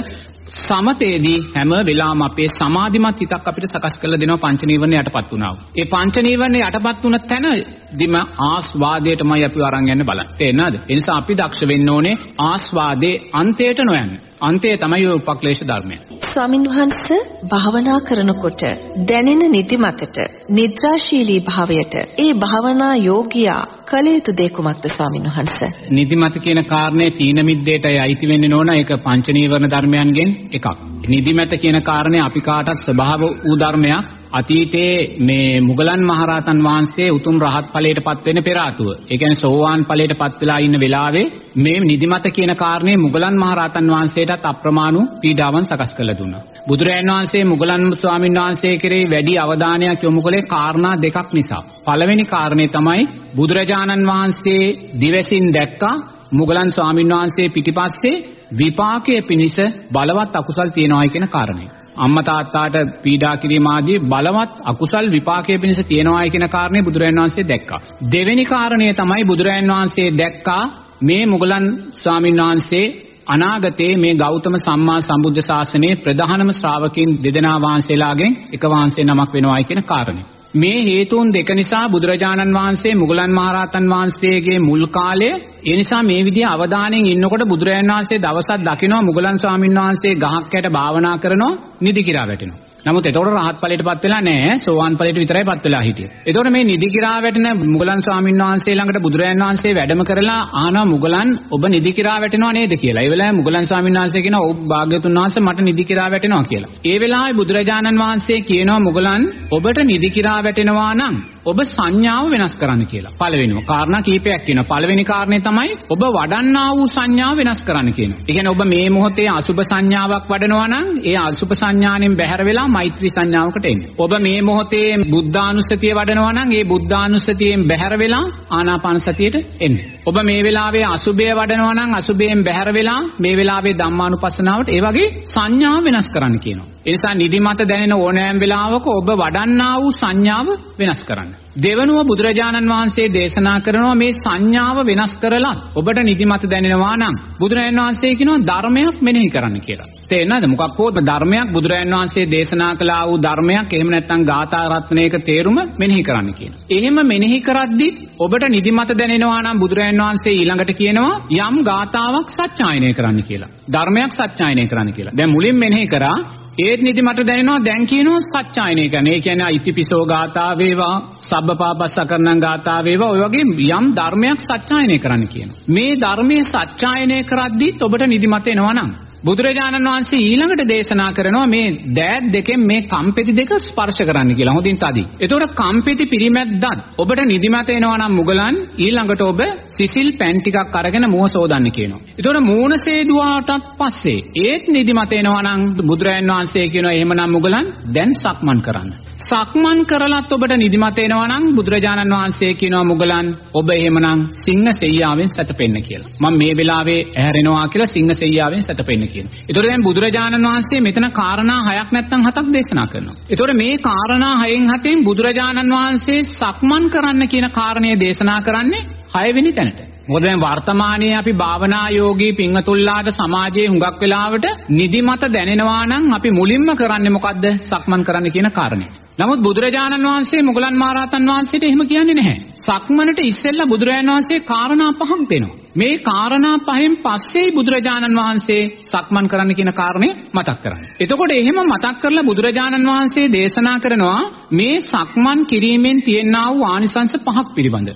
සමතේදී හැම වෙලාවම අපේ සමාධිමත් හිතක් අපිට සකස් කරලා දෙනවා පංච නීවරණ යටපත් වුණා. ඒ පංච නීවරණ යටපත් වුණ තැනදිම ආස්වාදයටමයි අපි අරන් යන්න බලන්න. තේරෙනවද? ඒ නිසා අපි දක්ෂ වෙන්න ඕනේ ආස්වාදේ අන්තයට නොයන්න. අන්තය තමයි ඔය උපක්ලේශ ධර්මය. ස්වාමින් වහන්සේ භාවනා කරනකොට දැනෙන නිදිමතට, නිද්‍රාශීලී භාවයට ඒ භාවනා යෝගියා කළ යුතු දේ කුමක්ද ස්වාමින් වහන්සේ? නිදිමත කියන කාරණේ තීන මිද්දේටයි අයිති වෙන්නේ නෝන ඒක පංච නීවරණ ධර්මයන්ගෙන් එකක්. නිදිමත කියන කාරණේ අපි කාටත් ස්වභාව වූ ධර්මයක්. අතීතයේ මේ මුගලන් මහරහතන් වහන්සේ උතුම් රහත් ඵලයටපත් වෙන පෙර ආතුව. ඒ කියන්නේ සෝවාන් ඵලයටපත් වෙලා ඉන්න වෙලාවේ මේ නිදිමත කියන කාරණේ මුගලන් මහරහතන් වහන්සේටත් අප්‍රමාණ පීඩාවන් සකස් කරලා දුන්නා. බුදුරජාණන් වහන්සේ මුගලන් ස්වාමීන් වහන්සේ කෙරෙහි වැඩි අවධානයක් යොමු කළේ කාරණා දෙකක් නිසා. පළවෙනි කාරණේ තමයි බුදුරජාණන් වහන්සේ දිවසින් දැක්කා මුගලන් ස්වාමීන් වහන්සේ පිටිපස්සේ විපාකයේ පිනිස බලවත් අකුසල් තියනවායි කියන කාරණේ. අම්මා තාත්තාට පීඩා කිරීම ආදී බලවත් අකුසල් විපාකයේ පිණිස තියෙනවායි කියන කාරණේ බුදුරජාණන් වහන්සේ දැක්කා. දෙවෙනි කාරණය තමයි බුදුරජාණන් වහන්සේ දැක්කා මේ මුගලන් ස්වාමීන් වහන්සේ අනාගතයේ මේ ගෞතම සම්මා සම්බුද්ධ ශාසනයේ ප්‍රධානම ශ්‍රාවකින් දෙදෙනා වහන්සේලාගෙන් එක වහන්සේ නමක් වෙනවායි කියන කාරණේ. මේ හේතුන් දෙක නිසා බුදුරජාණන් වහන්සේ මුගලන් මහරහතන් වහන්සේගේ මුල් කාලය ඒ නිසා මේ විදිහ අවධානයෙන් ඉන්නකොට බුදුරජාණන් වහන්සේ දවසක් දකිනවා මුගලන් ස්වාමීන් වහන්සේ ගහක් යට භාවනා කරනවා නිදි කිරා වැටෙනවා. නමුත් එතකොට රහත් ඵලයටපත් වෙලා නැහැ සෝවාන් ඵලයට විතරයිපත් වෙලා හිටියේ. එතකොට මේ නිදි කිරා වැටෙන මුගලන් ස්වාමීන් වහන්සේ ළඟට බුදුරජාණන් වහන්සේ වැඩම කරලා ආනවා මුගලන් ඔබ නිදි කිරා වැටෙනවා නේද කියලා. ඒ වෙලාවේ මුගලන් ස්වාමීන් වහන්සේ කියනවා ඔව් භාග්‍යතුන් වහන්සේ මට නිදි කිරා වැටෙනවා කියලා. ඒ වෙලාවේ බුදුරජාණන් වහන්සේ කියනවා මුගලන් ඔබට නිදි කිරා වැටෙනවා නම් ඔබ සංඥාව වෙනස් කරන්න කියලා. පළවෙනිම කාරණා කීපයක් කියනවා. පළවෙනි කාරණේ තමයි ඔබ වඩන්නා වූ සංඥාව වෙනස් කරන්න කියනවා. ඒ කියන්නේ ඔබ මේ මොහොතේ අසුබ සංඥාවක් වඩනවා නම් ඒ අසුබ සංඥාණයෙන් බැහැර වෙලා මෛත්‍රී සංඥාවකට එන්න. ඔබ මේ මොහොතේ බුද්ධානුස්සතිය වඩනවා නම් ඒ බුද්ධානුස්සතියෙන් බැහැර වෙලා ආනාපාන සතියට එන්න. ඔබ මේ වෙලාවේ අසුබය වඩනවා නම් අසුබයෙන් බැහැර වෙලා මේ වෙලාවේ ධම්මානුපස්සනාවට ඒ වගේ සංඥා වෙනස් කරන්න කියනවා. ඒ නිසා නිදිමත දැනෙන ඕනෑම වෙලාවක ඔබ වඩන්නා වූ සංඥාව වෙනස් කරන්න. දෙවනුව බුදුරජාණන් වහන්සේ දේශනා කරනවා මේ සංඥාව වෙනස් කරලා ඔබට නිදිමත දැනෙනවා නම් බුදුරජාණන් වහන්සේ කියනවා ධර්මයක් මෙනෙහි කරන්න කියලා. තේරෙනවද? මොකක් හෝ ධර්මයක් බුදුරජාණන් වහන්සේ දේශනා කළා වූ ධර්මයක් එහෙම නැත්නම් ගාථා රත්නයක තේරුම මෙනෙහි කරන්න කියනවා. එහෙම මෙනෙහි කරද්දි ඔබට නිදිමත දැනෙනවා නම් බුදුරජාණන් වහන්සේ ඊළඟට කියනවා යම් ගාථාවක් සත්‍යයනය කරන්න කියලා. ධර්මයක් සත්‍යයනය කරන්න කියලා. දැන් මුලින් මෙනෙහි කරා ඒත් නිදි මට දැනෙනවා දැන් කියනවා සත්‍යයනය කරන. ඒ කියන්නේ ඉතිපිසෝ ගාථා වේවා, සබ්බපාපස්සකරණං ගාථා වේවා ඔය වගේ යම් ධර්මයක් සත්‍යයනය කරන්න කියනවා. මේ ධර්මයේ සත්‍යයනය කරද්දිත් ඔබට නිදිමත එනවා නම් බුදුරජාණන් වහන්සේ ඊළඟට දේශනා කරනවා මේ දෑත් දෙකෙන් මේ කම්පෙති දෙක ස්පර්ශ කරන්න කියලා. හොඳින් තදි. එතකොට කම්පෙති පිරිමැද්දත් ඔබට නිදිමත එනවා නම් මුගලන් ඊළඟට ඔබ සිසිල් පැන් ටිකක් අරගෙන මුව සෝදන්න කියනවා. එතකොට මූණ සේදුවාටත් පස්සේ ඒත් නිදිමත එනවා නම් බුදුරජාණන් වහන්සේ කියනවා එහෙමනම් මුගලන් දැන් සක්මන් කරන්න. සක්මන් කරලත් ඔබට නිදිමත එනවා නම් බුදුරජාණන් වහන්සේ කියනවා මුගලන් ඔබ එහෙමනම් සිංහ සෙයියාවෙන් සැතපෙන්න කියලා. මම මේ වෙලාවේ ඇහැරෙනවා කියලා සිංහ සෙයියාවෙන් සැතපෙන්න කියනවා. ඒතකොට දැන් බුදුරජාණන් වහන්සේ මෙතන කාරණා හයක් නැත්නම් හතක් දේශනා කරනවා. ඒතකොට මේ කාරණා හයෙන් හතෙන් බුදුරජාණන් වහන්සේ සක්මන් කරන්න කියන කාරණය දේශනා කරන්නේ හයවෙනි තැනට. මොකද දැන් වර්තමානයේ අපි භාවනා යෝගී පින්වතුල්ලාට සමාජයේ හුඟක් වෙලාවට නිදිමත දැනෙනවා නම් අපි මුලින්ම කරන්නේ මොකද්ද? සක්මන් කරන්න කියන කාරණේ. නමුත් බුදුරජාණන් වහන්සේ මුගලන් මහරහතන් වහන්සේට එහෙම කියන්නේ නැහැ. සක්මනට ඉස්සෙල්ලා බුදුරජාණන් වහන්සේ කාරණා පහක් දෙනවා. මේ කාරණා පහෙන් පස්සේ බුදුරජාණන් වහන්සේ සක්මන් කරන්න කියන කාරණය මතක් කරන්නේ. එතකොට එහෙම මතක් කරලා බුදුරජාණන් වහන්සේ දේශනා කරනවා මේ සක්මන් කිරීමෙන් තියෙනා වූ ආනිසංස පහක් පිළිබඳ.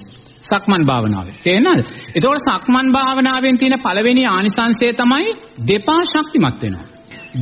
සක්මන් භාවනාවේ. තේරෙනවද? එතකොට සක්මන් භාවනාවෙන් තියෙන පළවෙනි ආනිසංසය තමයි දෙපා ශක්තිමත් වෙනවා.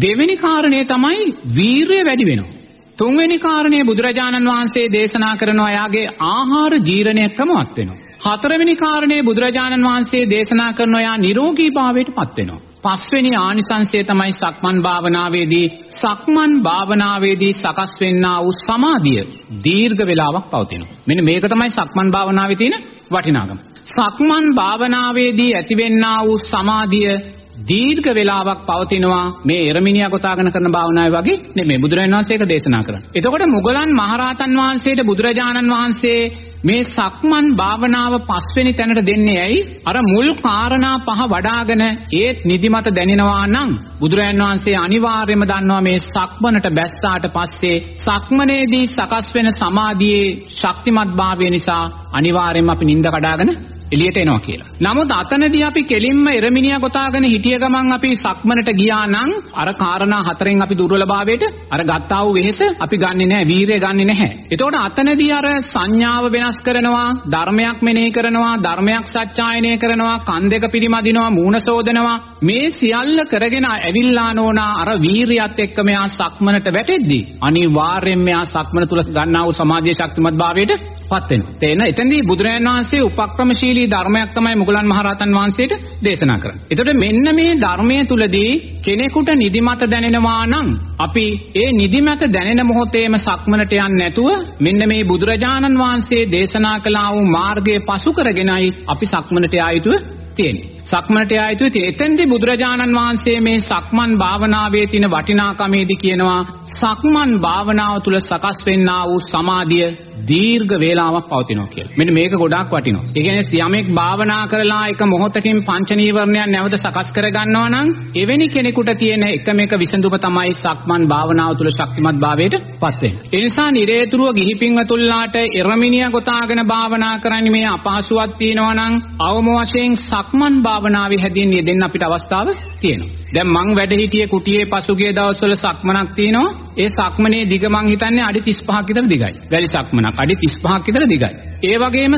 දෙවෙනි කාරණය තමයි වීරිය වැඩි වෙනවා. තුන්වෙනි කාරණය බුදුරජාණන් වහන්සේ දේශනා කරනවා යාගේ ආහාර ජීර්ණය ක්‍රමවත් වෙනවා. හතරවෙනි කාරණේ බුදුරජාණන් වහන්සේ දේශනා කරන ඔයා නිරෝගී භාවයටපත් වෙනවා. පස්වෙනි ආනිසංසය තමයි සක්මන් භාවනාවේදී සක්මන් භාවනාවේදී සකස් වෙන්නා වූ සමාධිය දීර්ඝ වේලාවක් පවතිනවා. මෙන්න මේක තමයි සක්මන් භාවනාවේ තියෙන වටිනාකම. සක්මන් භාවනාවේදී ඇතිවෙන්නා වූ සමාධිය දීර්ඝ වේලාවක් පවතිනවා මේ එරමිනියා ගොතාගෙන කරන භාවනාවේ වගේ නෙමෙයි බුදුරජාණන් වහන්සේ ඒක දේශනා කරන්නේ. එතකොට මුගලන් මහරහතන් වහන්සේට බුදුරජාණන් වහන්සේ මේ සක්මන් භාවනාව පස්වෙනි තැනට දෙන්නේ ඇයි? අර මුල් කාරණා පහ වඩාගෙන ඒත් නිදිමත දැනෙනවා නම් බුදුරජාණන් වහන්සේ අනිවාර්යයෙන්ම දන්නවා මේ සක්මනට බැස්සාට පස්සේ සක්මනේදී සකස් වෙන සමාධියේ ශක්තිමත් භාවය නිසා අනිවාර්යයෙන්ම අපි නිින්ද කඩාගෙන එළියට එනවා කියලා. නමුත් අතනදී අපි කෙලින්ම එරමිනියා ගොතාගෙන හිටිය ගමන් අපි සක්මනට ගියා නම් අර කාරණා හතරෙන් අපි දුර්වලභාවයට අර ගත්තා වූ වෙහෙස අපි ගන්නෙ නැහැ, වීරිය ගන්නෙ නැහැ. එතකොට අතනදී අර සංඥාව වෙනස් කරනවා, ධර්මයක් මෙනෙහි කරනවා, ධර්මයක් සත්‍යයනය කරනවා, කන් දෙක පිරිමදිනවා, මූණ සෝදනවා. මේ සියල්ල කරගෙන ඇවිල්ලා නෝනා අර වීරියත් එක්ක මෙයා සක්මනට වැටෙද්දී අනිවාර්යයෙන් මෙයා සක්මන තුල ගන්නා වූ සමාධියේ ශක්තිමත් භාවයට පත් වෙනවා. තේන එතෙන්දී බුදුරජාණන් වහන්සේ උපක්‍රමශීලී ධර්මයක් තමයි මුගලන් මහරහතන් වහන්සේට දේශනා කරන්නේ. එතකොට මෙන්න මේ ධර්මයේ තුලදී කෙනෙකුට නිදිමත දැනෙනවා නම් අපි ඒ නිදිමත දැනෙන මොහොතේම සක්මනට යන්නේ නැතුව මෙන්න මේ බුදුරජාණන් වහන්සේ දේශනා කළා වූ මාර්ගය පසු කරගෙනයි අපි සක්මනට යා යුතුව තියෙන්නේ. සක්මනට යා යුතුයි තියෙන්නේ. එතෙන්දී බුදුරජාණන් වහන්සේ මේ සක්මන් භාවනාවේ තියෙන වටිනාකමේදී කියනවා සක්මන් භාවනාව තුල සකස් වෙන්නා වූ සමාධිය දීර්ඝ වේලාවක් පවතිනවා කියලා. මෙන්න මේක ගොඩාක් වටිනවා. ඒ කියන්නේ යමෙක් භාවනා කරලා එක මොහොතකින් පංච නීවරණයන් නැවත සකස් කර ගන්නවා නම් එවැනි කෙනෙකුට තියෙන එකම එක විසඳුම තමයි සක්මන් භාවනාව තුළ ශක්තිමත් භාවයට පත් වෙන. ඒ නිසා නිරේතුරුව ගිහි පින්වතුන්ලාට එරමිනිය ගොතාගෙන භාවනා කරන්න මේ අපහසුවක් තියෙනවා නම් අවම වශයෙන් සක්මන් භාවනාවේ හැදීන් යෙදෙන්න අපිට අවස්ථාව තියෙනවා. දැන් මං වැඩ හිටියේ කුටියේ පසුගිය දවස්වල සක්මනක් තියෙනවා. ඒ සක්මනේ දිග මං හිතන්නේ අඩි 35ක් විතර දිගයි. වැලි සක්මනක් අඩි 35ක් විතර දිගයි. ඒ වගේම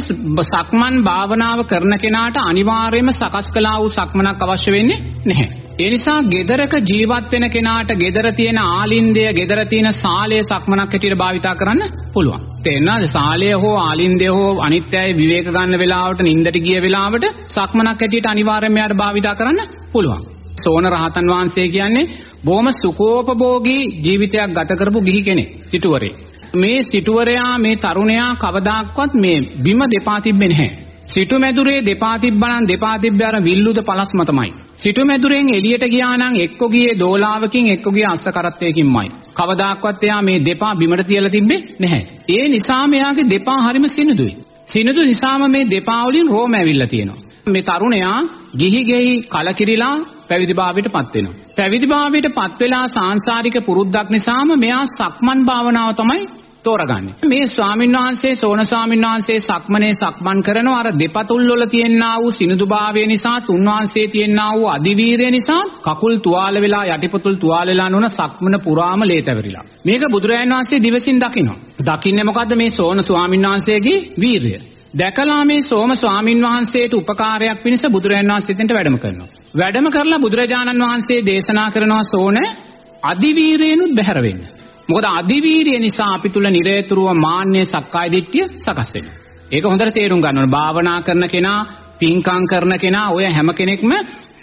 සක්මන් භාවනාව කරන කෙනාට අනිවාර්යයෙන්ම සකස් කළා වූ සක්මනක් අවශ්‍ය වෙන්නේ නැහැ. ඒ නිසා gedaraක ජීවත් වෙන කෙනාට gedara තියෙන ආලින්දය, gedara තියෙන සාලය සක්මනක් හැටියට භාවිතා කරන්න පුළුවන්. තේරෙනවද? සාලය හෝ ආලින්දය හෝ අනිත්‍යයි විවේක ගන්න වෙලාවට නිින්දට ගිය වෙලාවට සක්මනක් හැටියට අනිවාර්යයෙන්ම යාට භාවිතා කරන්න පුළුවන්. සෝන රහතන් වහන්සේ කියන්නේ බොහොම සුඛෝපභෝගී ජීවිතයක් ගත කරපු ගිහි කෙනෙක් සිටුවරේ. මේ සිටුවරයා මේ තරුණයා කවදාක්වත් මේ බිම දෙපා තිබ්බේ නැහැ. සිටු මැදුරේ දෙපා තිබ්බනම් දෙපා තිබ්බ අර විල්ලුද පලස්ම තමයි. සිටු මැදුරෙන් එළියට ගියා නම් එක්ක ගියේ දෝලාවකින් එක්ක ගියේ අස්ස කරත්තයකින්මයි. කවදාක්වත් එයා මේ දෙපා බිමට තියලා තිබ්බේ නැහැ. ඒ නිසා මෙයාගේ දෙපා හරිම සිනිඳුයි. සිනිඳු නිසාම මේ දෙපා වලින් රෝම ඇවිල්ලා තියෙනවා. මේ තරුණයා ගිහි ගෙයි කලකිරිලා පැවිදිභාවයට පත් වෙනවා. පැවිදිභාවයට පත් වෙලා සාංශාරික පුරුද්දක් නිසාම මෙයා සක්මන් භාවනාව තමයි තෝරගන්නේ. මේ ස්වාමීන් වහන්සේ සෝන ස්වාමීන් වහන්සේ සක්මනේ සක්මන් කරනවා අර දෙපතුල් වල තියෙනා වූ සිනිඳුභාවය නිසා තුන්වහන්සේ තියෙනා වූ අධිවීරිය නිසා කකුල් තුවාල වෙලා යටිපතුල් තුවාල වෙලා නොන සක්මන පුරාම ලේත ඇවිරිලා. මේක බුදුරජාණන් වහන්සේ දිවසින් දකිනවා. දකින්නේ මොකද්ද මේ සෝන ස්වාමීන් වහන්සේගේ වීරිය. දැකලා මේ සෝම ස්වාමින් වහන්සේට උපකාරයක් පිණිස බුදුරජාණන් වහන්සේ දෙන්නට වැඩම කරනවා. වැඩම කරලා බුදුරජාණන් වහන්සේ දේශනා කරනවා සෝන අදිවීරයෙන්ුත් බැහැර වෙන්න. මොකද අදිවීරිය නිසා අපි තුල නිරේතුරුව මාන්නය සක්කාය දිට්ඨිය සකස් වෙනවා. ඒක හොඳට තේරුම් ගන්න ඕනේ. භාවනා කරන කෙනා, පින්කම් කරන කෙනා ඔය හැම කෙනෙක්ම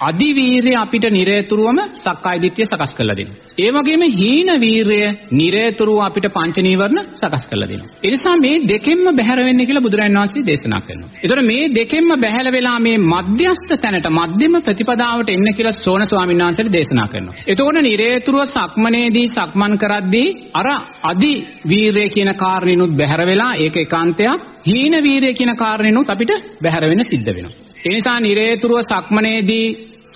අදිවීරිය අපිට නිරේතුරුවම සක්කාය දිට්ඨිය සකස් කරලා දෙනවා. ඒ වගේම හීන වීරිය නිරේතුරුව අපිට පංච නීවරණ සකස් කරලා දෙනවා. ඒ නිසා මේ දෙකෙන්ම බැහැර වෙන්න කියලා බුදුරජාණන් වහන්සේ දේශනා කරනවා. ඒතර මේ දෙකෙන්ම බැහැල වෙලා මේ මධ්‍යස්ථ තැනට මධ්‍යම ප්‍රතිපදාවට එන්න කියලා සෝන ස්වාමීන් වහන්සේට දේශනා කරනවා. එතකොට නිරේතුරුව සක්මනේදී සක්මන් කරද්දී අර අදි වීරිය කියන කාරණිනුත් බැහැර වෙලා ඒක ඒකාන්තයක් හීන වීරිය කියන කාරණිනුත් අපිට බැහැර වෙන්න සිද්ධ වෙනවා. ඒ නිසා නිරේතුරුව සක්මනේදී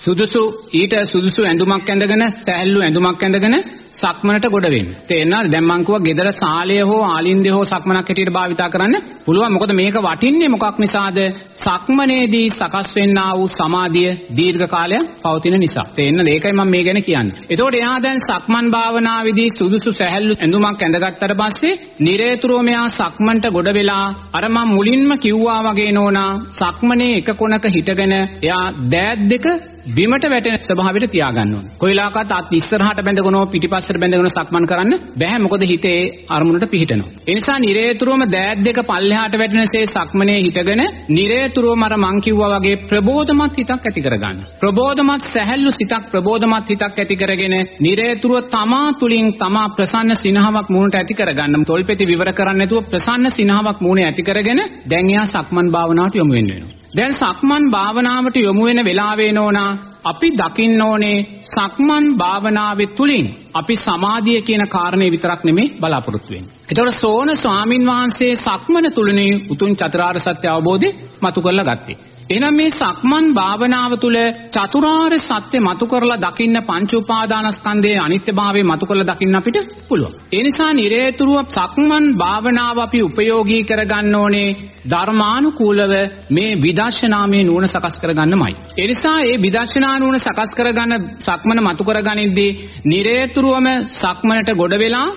සුදුසු ඊට සුදුසු ඇඳුමක් ඇඳගෙන සෑහළු ඇඳුමක් ඇඳගෙන සක්මනට ගොඩ වෙන්න. තේරෙනවද? දැන් මං කිව්වා gedara සාලය හෝ ආලින්දය හෝ සක්මනක් හැටියට භාවිතා කරන්න පුළුවන්. මොකද මේක වටින්නේ මොකක් නිසාද? සක්මනේදී සකස් වෙන්නා වූ සමාධිය දීර්ඝ කාලයක් පවතින නිසා. තේරෙනද? ඒකයි මම මේ ගැන කියන්නේ. එතකොට එයා දැන් සක්මන් භාවනාවේදී සුදුසු සෑහළු ඇඳුමක් ඇඳගත්තට පස්සේ නිරේතුරුව මෙයා සක්මන්ට ගොඩ වෙලා අර මම මුලින්ම කිව්වා වගේ නෝනා සක්මනේ එක කොනක හිටගෙන එයා දෑත් දෙක බිමට වැටෙන ස්වභාවයට තියාගන්න ඕනේ. කොයිලාකත් අත් ඉස්සරහට බැඳගෙන පිටිපස්සට බැඳගෙන සක්මන් කරන්න බෑ මොකද හිතේ අරමුණට පිහිටනවා. ඒ නිසා නිරේතුරුවම දෑත් දෙක පල්ලෙහාට වැටෙනසේ සක්මනේ හිටගෙන නිරේතුරුවම අර මං කිව්වා වගේ ප්‍රබෝධමත් හිතක් ඇති කරගන්න. ප්‍රබෝධමත් සැහැල්ලු සිතක් ප්‍රබෝධමත් හිතක් ඇති කරගෙන නිරේතුරුව තමා තුලින් තමා ප්‍රසන්න සිනහවක් මූණට ඇති කරගන්න. තොල්පෙති විවර කරන්නේ නැතුව ප්‍රසන්න සිනහවක් මූණේ ඇති කරගෙන දැන් එයා සක්මන් භාවනාවට යොමු වෙන්න වෙනවා. දැන් සක්මන් භාවනාවට යොමු වෙන වෙලාවේ නෝනා අපි දකින්න ඕනේ සක්මන් භාවනාවේ තුලින් අපි සමාධිය කියන කාරණේ විතරක් නෙමෙයි බලාපොරොත්තු වෙන්නේ. ඒතකොට සෝන ස්වාමින් වහන්සේ සක්මන තුලනේ උතුම් චතුරාර්ය සත්‍ය අවබෝධය මතු කරලා ගත්තේ. එහෙනම් මේ සක්මන් භාවනාව තුළ චතුරාර්ය සත්‍ය මතු කරලා දකින්න පංච උපාදානස්කන්ධයේ අනිත්‍යභාවය මතු කරලා දකින්න අපිට පුළුවන්. ඒ නිසා නිරේතුරුව සක්මන් භාවනාව අපි ප්‍රයෝගී කරගන්න ඕනේ ධර්මානුකූලව මේ විදර්ශනාමේ නුවණ සකස් කරගන්නමයි. ඒ නිසා මේ විදර්ශනා නුවණ සකස් කරගන්න සක්මන මතු කරගනිද්දී නිරේතුරුවම සක්මනට ගොඩ වෙලා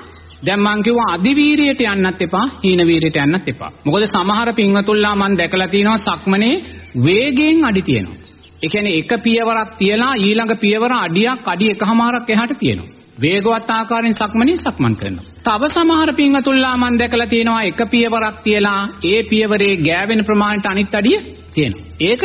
දැන් මං කිව්වා අදිවීරියට යන්නත් එපා හීන වීරියට යන්නත් එපා. මොකද සමහර පින්වතුන්ලා මං දැකලා තියෙනවා සක්මනේ වේගයෙන් අඩි තියෙනවා. ඒ කියන්නේ එක පියවරක් තියලා ඊළඟ පියවර අඩියක් අඩි එකහමාරක් එහාට තියෙනවා. වේගවත් ආකාරයෙන් සක්මනේ සක්මන් කරනවා. තව සමහර පින්වතුන්ලා මං දැකලා තියෙනවා එක පියවරක් තියලා ඒ පියවරේ ගෑවෙන ප්‍රමාණයට අනිත් අඩිය තියෙනවා. ඒක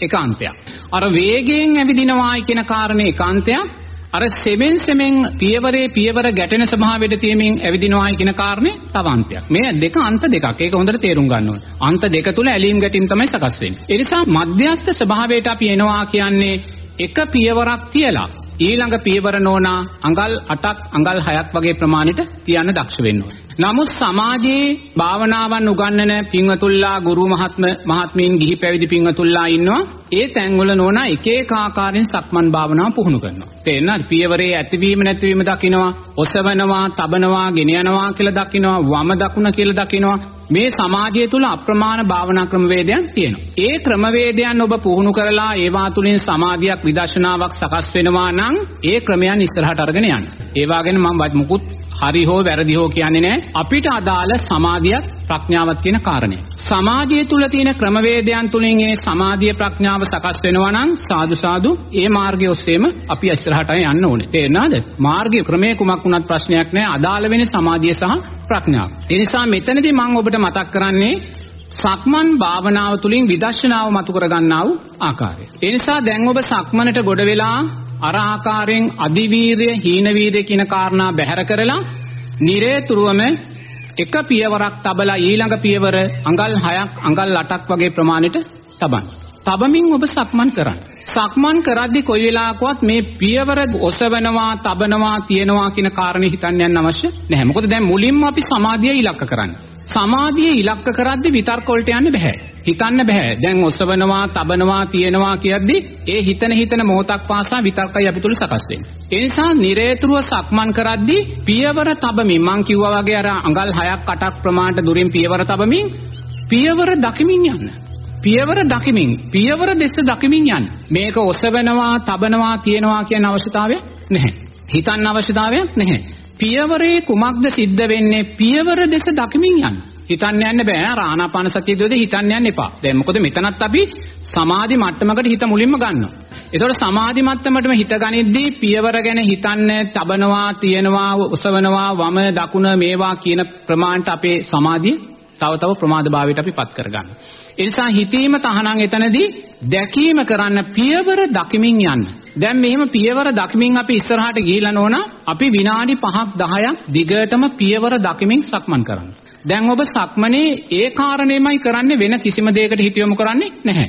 ඒකාන්තයක්. අර වේගයෙන් ඇවිදිනවායි කියන කාරණේ ඒකාන්තයක්. අර සෙමෙන් සෙමෙන් පියවරේ පියවර ගැටෙන ස්වභාවයට තියෙමින් ඇවිදිනවායි කියන කාරණේ තව අන්තයක්. මේ දෙක අන්ත දෙකක්. ඒක හොඳට තේරුම් ගන්න ඕනේ. අන්ත දෙක තුල ඇලීම් ගැටීම් තමයි සකස් වෙන්නේ. ඒ නිසා මධ්‍යස්ථ ස්වභාවයට අපි එනවා කියන්නේ එක පියවරක් තියලා ඊළඟ පියවර නෝනා අඟල් 8ක් අඟල් 6ක් වගේ ප්‍රමාණයට තියන්න දක්ෂ වෙන්න ඕනේ. නමුත් සමාජයේ භාවනාවන් උගන්වන පින්වතුල්ලා ගුරු මහත්ම මහත්මීන් ගිහි පැවිදි පින්වතුල්ලා ඉන්නවා. ඒ තැන්වල නෝනා එක එක ආකාරයෙන් සක්මන් භාවනාව පුහුණු කරනවා. තේරෙනවද? පියවරේ ඇතිවීම නැතිවීම දකිනවා, ඔසවනවා, තබනවා, ගෙන යනවා කියලා දකිනවා, වම දකුණ කියලා දකිනවා. මේ සමාජය තුල අප්‍රමාණ භාවනා ක්‍රමවේදයන් තියෙනවා. ඒ ක්‍රමවේදයන් ඔබ පුහුණු කරලා ඒවා තුලින් සමාධියක් විදර්ශනාවක් සකස් වෙනවා නම් ඒ ක්‍රමයන් ඉස්සරහට අරගෙන යන්න. ඒවා ගැන මම මුකුත් හරි හෝ වැරදි හෝ කියන්නේ නැහැ. අපිට අදාළ සමාධියක් ප්‍රඥාවත් කියන කාරණය. සමාජය තුල තියෙන ක්‍රමවේදයන් තුලින් ඒ සමාධිය ප්‍රඥාව සකස් වෙනවා නම් සාදු සාදු ඒ මාර්ගය ඔස්සේම අපි ඉස්සරහට යන්න ඕනේ. තේරෙනවද? මාර්ගය ක්‍රමයේ කුමක් වුණත් ප්‍රශ්නයක් නැහැ. අදාළ වෙන්නේ සමාධිය සහ ප්‍රඥාව. ඒ නිසා මෙතනදී මම ඔබට මතක් කරන්නේ සක්මන් භාවනාව තුළින් විදර්ශනාව මතු කර ගන්නා වූ ආකාරය. ඒ නිසා දැන් ඔබ සක්මනට ගොඩ වෙලා අර ආකාරයෙන් අදිවීරය හීන වීරය කියන කාරණා බැහැර කරලා නිරේතුරුවම එක පියවරක් තබලා ඊළඟ පියවර අඟල් 6ක් අඟල් 8ක් වගේ ප්‍රමාණයට තබන්න. තබමින් ඔබ සක්මන් කරන්න. සක්මන් කරද්දී කොයි වෙලාවකවත් මේ පියවර ඔසවනවා, තබනවා, තියනවා කියන කාරණේ හිතන්න යන්න අවශ්‍ය නැහැ. මොකද දැන් මුලින්ම අපි සමාධිය ඉලක්ක කරන්නේ. සමාධිය ඉලක්ක කරද්දී විතර්ක වලට යන්න බෑ. හිතන්න බෑ. දැන් ඔසවනවා, තබනවා, තියනවා කියද්දි ඒ හිතන හිතන මොහොතක් පාසා විතර්කයි අපි තුල සකස් වෙන්නේ. ඒ නිසා නිරේතුරුව සක්මන් කරද්දී පියවර තබමින් මං කිව්වා වගේ අර අඟල් 6ක් 8ක් ප්‍රමාණයට දුරින් පියවර තබමින් පියවර දකිමින් යන්න. පියවර දකිමින් පියවර දෙස දකිමින් යන්න. මේක ඔසවනවා, තබනවා, තියනවා කියන අවශ්‍යතාවය නැහැ. හිතන්න අවශ්‍යතාවයක් නැහැ. පියවරේ කුමක්ද සිද්ධ වෙන්නේ පියවර දෙස දකිමින් යන්න. හිතන්න යන්න බෑ ආනාපාන සතිය දෙද හිතන්න යන්න එපා. දැන් මොකද මෙතනත් අපි සමාධි මට්ටමකට හිත මුලින්ම ගන්නවා. ඒතකොට සමාධි මට්ටමටම හිත ගනිද්දී පියවර ගැන හිතන්න, තබනවා, තියනවා, ඔසවනවා, වම දකුණ මේවා කියන ප්‍රමාණයට අපේ සමාධිය තව තව ප්‍රමාද භාවයට අපි පත් කරගන්නවා. ඒ නිසා හිතීම තහනම් එතනදී දැකීම කරන්න පියවර දකිමින් යන්න. දැන් මෙහෙම පියවර දකිමින් අපි ඉස්සරහට ගිහිලා නෝන අපි විනාඩි 5ක් 10ක් දිගටම පියවර දකිමින් සක්මන් කරන්න. දැන් ඔබ සක්මනේ ඒ කාරණේමයි කරන්නේ වෙන කිසිම දෙයකට හිත යොමු කරන්නේ නැහැ.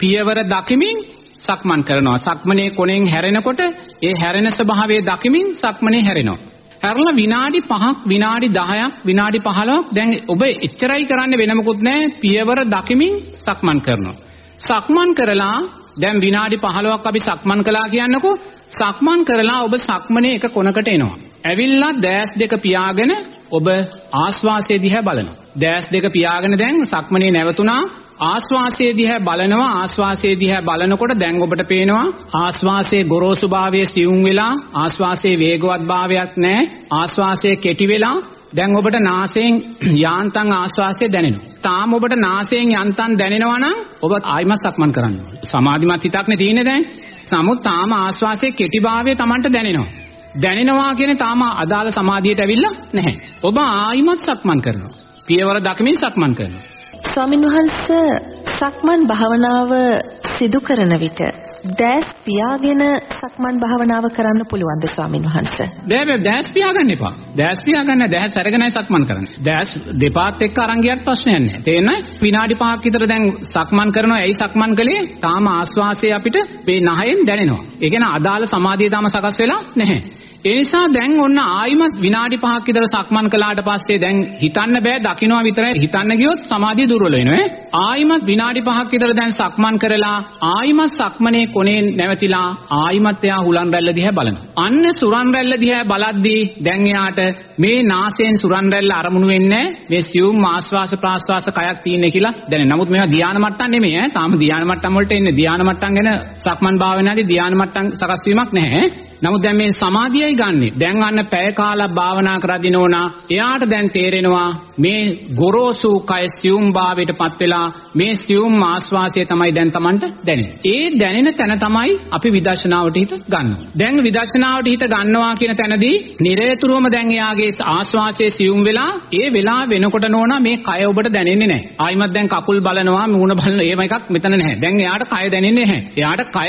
පියවර දකිමින් සක්මන් කරනවා. සක්මනේ කොනෙන් හැරෙනකොට ඒ හැරෙන ස්වභාවය දකිමින් සක්මනේ හැරෙනවා. හැරලා විනාඩි 5ක් විනාඩි 10ක් විනාඩි 15ක් දැන් ඔබ එච්චරයි කරන්න වෙන මොකුත් නැහැ. පියවර දකිමින් සක්මන් කරනවා. සක්මන් කරලා දැන් විනාඩි 15ක් අපි සක්මන් කළා කියන්නකෝ. සක්මන් කරලා ඔබ සක්මනේ එක කොනකට එනවා. ඇවිල්ලා දැස් දෙක පියාගෙන ඔබ ආස්වාසයේ දිහා බලනවා. දැස් දෙක පියාගෙන දැන් සක්මනේ නැවතුණා. ආස්වාසයේ දිහා බලනවා ආස්වාසයේ දිහා බලනකොට දැන් ඔබට පේනවා ආස්වාසයේ ගොරෝසු භාවය සියුම් වෙලා ආස්වාසයේ වේගවත් භාවයක් නැහැ ආස්වාසයේ කෙටි වෙලා දැන් ඔබට නාසයෙන් යාන්තම් ආස්වාසය දැනෙනවා. තාම ඔබට නාසයෙන් යන්තම් දැනෙනවා නම් ඔබ ආයිමත් සක්මන් කරන්න ඕනේ. සමාධිමත් හිතක්නේ තියෙන්නේ දැන්. නමුත් තාම ආස්වාසයේ කෙටිභාවය Tamanට දැනෙනවා. දැනෙනවා කියන්නේ තාම අදාළ සමාධියට ඇවිල්ලා නැහැ. ඔබ ආයිමත් සක්මන් කරනවා. පියවර දක්මින් සක්මන් කරනවා. ස්වාමින් වහන්සේ සක්මන් භාවනාව සිදු කරන විට දැස් පියාගෙන සක්මන් භාවනාව කරන්න පුළුවන්ද ස්වාමින් වහන්සේ? බෑ බෑ දැස් පියාගන්න එපා. දැස් පියාගන්න දැස් අරගෙනයි සක්මන් කරන්නේ. දැස් දෙපාත් එක්ක අරන් ගියත් ප්‍රශ්නයක් නැහැ. තේරෙනවද? විනාඩි 5ක් විතර දැන් සක්මන් කරනවා. ඇයි සක්මන් කළේ? තාම ආස්වාසය අපිට මේ නහයෙන් දැනෙනවා. ඒ කියන්නේ අදාළ සමාධිය තාම සකස් වෙලා නැහැ. ඒ නිසා දැන් ඔන්න ආයිමත් විනාඩි 5ක් විතර සක්මන් කළාට පස්සේ දැන් හිතන්න බෑ දකින්නවා විතරයි. හිතන්න ගියොත් සමාධිය දුර්වල වෙනවා ආයිමත් විනාඩි 5ක් විතර දැන් සක්මන් කරලා ආයිමත් සක්මනේ කොනේ නැවතිලා ආයිමත් එයා හුලන් රැල්ල දිහා බලනවා. අන්න සුරන් රැල්ල දිහා බලද්දී දැන් එයාට මේ නාසයෙන් සුරන් රැල්ල අරමුණු වෙන්නේ මේ සියුම් ආස්වාස ප්‍රාස්වාස කයක් තියෙන්නේ කියලා දැනෙන. නමුත් මේවා ධානා මට්ටම් නෙමෙයි ඈ. තාම ධානා මට්ටම් වලට එන්නේ. ධානා මට්ටම් ගැන සක්මන් භාවනාවේ ධානා මට්ටම් සකස් වීමක් නැහැ. නමුත් දැන් මේ සමාධියයි ගන්නෙ. දැන් අන්න පැය කාලක් භාවනා කරද්දී නෝනා එයාට දැන් තේරෙනවා මේ ගොරෝසු කය සියුම් භාවයටපත් වෙලා මේ සියුම් ආස්වාසය තමයි දැන් Tamanට දැනෙන්නේ. ඒ දැනෙන තැන තමයි අපි විදර්ශනාවට හිත ගන්නවා. දැන් විදර්ශනාවට හිත ගන්නවා කියන තැනදී නිරේතුරුවම දැන් එයාගේ ආස්වාසයේ සියුම් වෙලා ඒ වෙලා වෙනකොට නෝනා මේ කය ඔබට දැනෙන්නේ නැහැ. ආයිමත් දැන් කකුල් බලනවා මූණ බලන ඒව එකක් මෙතන නැහැ. දැන් එයාට කය දැනෙන්නේ නැහැ. එයාට කය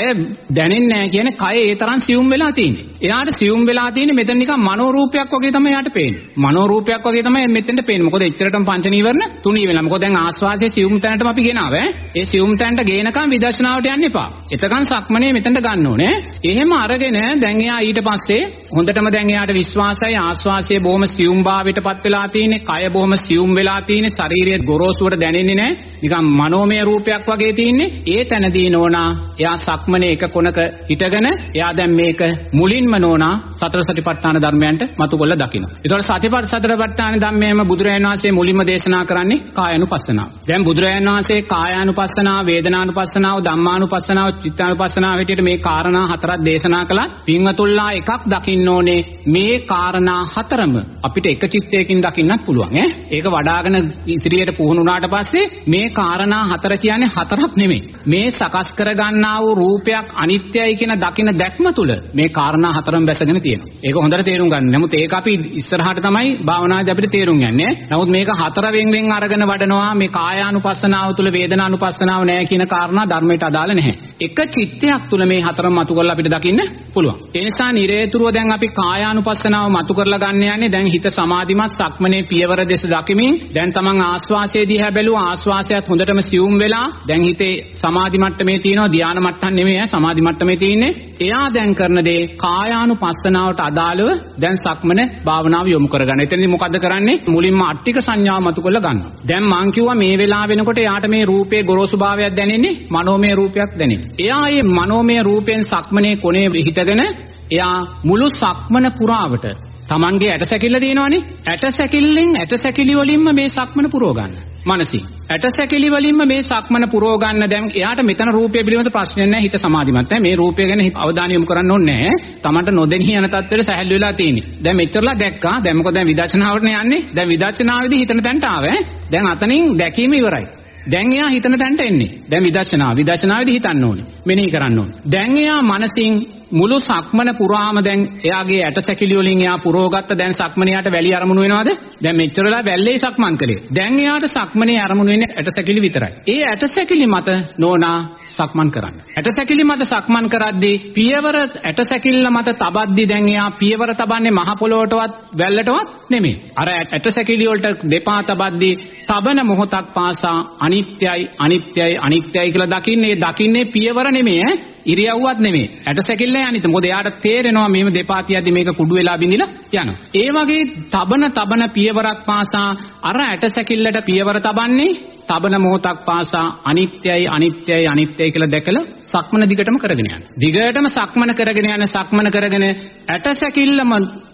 දැනෙන්නේ නැහැ කියන්නේ කය ඒ තරම් සියුම් වෙලා තියෙන්නේ. එයාට සියුම් වෙලා තියෙන්නේ මෙතන නිකන් මනෝ රූපයක් වගේ තමයි එයාට පේන්නේ. මනෝ රූපයක් වගේ තමයි මෙතෙන්ට පේන්නේ. මොකද එච්චරටම පංච නීවරණ තුනී වෙලා. මොකද දැන් ආස්වාදයේ සියුම් තැනටම අපි ගෙනාව ඈ. ඒ සියුම් තැනට ගේනකම් විදර්ශනාවට යන්න එපා. එතකන් සක්මනේ මෙතෙන්ට ගන්න ඕනේ. එහෙම අරගෙන දැන් එයා ඊට පස්සේ හොඳටම දැන් එයාට විශ්වාසයි ආස්වාසයේ බොහොම සියුම් භාවයටපත් වෙලා තියෙන්නේ. කය බොහොම සියුම් වෙලා තියෙන්නේ. ශරීරයේ ගොරෝසුවට දැනෙන්නේ නැහැ. නිකන් මනෝමය රූපයක් වගේ තියෙන්නේ. ඒ තැනදී නෝනා එයා සක්මනේ එක කොනක හිටගෙන එයා දැන් මේක මුලින්ම නෝනා සතර සතිපට්ඨාන ධර්මයන්ට මතු කොල්ල දකිනවා. ඒතකොට සතිපට්ඨ සතරපට්ඨාන ධර්මයේම බුදුරජාණන් වහන්සේ මුලින්ම දේශනා කරන්නේ කායानुපස්සනාව. දැන් බුදුරජාණන් වහන්සේ කායानुපස්සනාව, වේදනානුපස්සනාව, ධම්මානුපස්සනාව, චිත්තානුපස්සනාව හැටියට මේ කාරණා හතරක් දේශනා කළා. පින්වතුල්ලා එකක් දකින්න ඕනේ මේ කාරණා හතරම අපිට එක චිත්තයකින් දකින්නත් පුළුවන් ඈ. ඒක වඩාගෙන ඉදිරියට පුහුණු වුණාට පස්සේ මේ කාරණා හතර කියන්නේ හතරක් නෙමෙයි. මේ සකස් කරගන්නා වූ රූපයක් අනිත්‍යයි කියන දකින දැක්ම තුල මේ කාරණා හතරම බැසගෙන තියෙනවා. ඒක හොඳට තේරුම් ගන්න. නමුත් ඒක අපි ඉස්සරහට තමයි භාවනාදී අපිට තේරුම් යන්නේ. නමුත් මේක හතර වෙන් වෙන් අරගෙන වඩනවා මේ කායානුපස්සනාව තුල වේදනානුපස්සනාව නැහැ කියන කාරණා ධර්මයට අදාළ නැහැ. එක චිත්තයක් තුල මේ හතරම මතු කරලා අපිට දකින්න පුළුවන්. ඒ නිසා නිරේතුරුව දැන් අපි කායානුපස්සනාව මතු කරලා ගන්න යන්නේ දැන් හිත සමාධිමත් සක්මනේ පියවර දෙස දකිමින් දැන් තමන් ආස්වාසයේ දිහා බැලුවා ආස්වාසයත් හොඳටම සියුම් වෙලා දැන් හිතේ සමාධි මට්ටමේ තියෙනවා ධානා මට්ටම් නෙමෙයි සමාධි මට්ටමේ තියෙන්නේ. එයා දැන් කරන දේ කායානුපස්සනාවට අදාළව දැන් සක්මන භාවනාව යොමු කරගන්න. එතනදී මොකද්ද කරන්නේ? මුලින්ම අට්ටික සංඥාව මතු කරලා ගන්නවා. දැන් මං කිව්වා මේ වෙලාව වෙනකොට එයාට මේ රූපේ ගොරෝසු භාවයක් දැනෙන්නේ මනෝමය රූපයක් දැනෙන්නේ. එයා මේ මනෝමය රූපෙන් සක්මනේ කොනේ හිටගෙන එයා මුළු සක්මන පුරාවට Tamanගේ ඇට සැකිල්ල තියෙනවනේ ඇට සැකිල්ලෙන් ඇට සැකිලි වලින්ම මේ සක්මන පුරව ගන්න. මනසින්. ඇට සැකිලි වලින්ම මේ සක්මන පුරව ගන්න. දැන් එයාට මෙතන රූපය පිළිබඳ ප්‍රශ්නයක් නැහැ. හිත සමාධිමත් නැහැ. මේ රූපය ගැන අවධානය යොමු කරන්න ඕනේ නැහැ. තමන්ට නොදෙනී යන තත්ත්වෙට සැහැල්ලු වෙලා තියෙන්නේ. දැන් මෙච්චරලා දැක්කා. දැන් මොකද දැන් විදර්ශනාවට යන්නේ? දැන් විදර්ශනාවේදී හිතන තැනට ආවේ. දැන් අතනින් දැකීම ඉවරයි. දැන් එයා හිතන තැනට එන්නේ. දැන් විදර්ශනා. විදර්ශනාවේදී හිතන්න ඕනේ. මෙනෙහි කරන්න ඕනේ. දැන් එයා මනසින් මුළු සක්මන පුරාම දැන් එයාගේ ඇටසැකිලි වලින් එයා පුරවගත්ත දැන් සක්මනියට වැලි අරමුණු වෙනවද? දැන් මෙච්චරලා වැල්ලේ සක්මන් කළේ. දැන් එයාට සක්මනේ අරමුණු වෙන්නේ ඇටසැකිලි විතරයි. ඒ ඇටසැකිලි මත නෝනා සක්මන් කරන්න. ඇටසැකිලි මත සක්මන් කරද්දී පියවර ඇටසැකිල්ල මත තබද්දී දැන් එයා පියවර තබන්නේ මහ පොළොවටවත් වැල්ලටවත් නෙමෙයි. අර ඇටසැකිලි වලට දෙපා තබද්දී තබන මොහොතක් පාසා අනිත්‍යයි අනිත්‍යයි අනිත්‍යයි කියලා දකින්නේ දකින්නේ පියවර නෙමෙයි ඈ ඉරියව්වත් නෙමෙයි. ඇටසැකිල්ල යන්නේ. මොකද එයාට තේරෙනවා මේව දෙපා තියද්දි මේක කුඩු වෙලා බිඳිලා යනවා. ඒ වගේ තබන තබන පියවරක් පාසා අර ඇටසැකිල්ලට පියවර තබන්නේ තබන මොහොතක් පාසා අනිත්‍යයි අනිත්‍යයි අනිත්‍යයි කියලා දැකලා සක්මන දිගටම කරගෙන යන. දිගටම සක්මන කරගෙන යන සක්මන කරගෙන ඇටසැකිල්ලම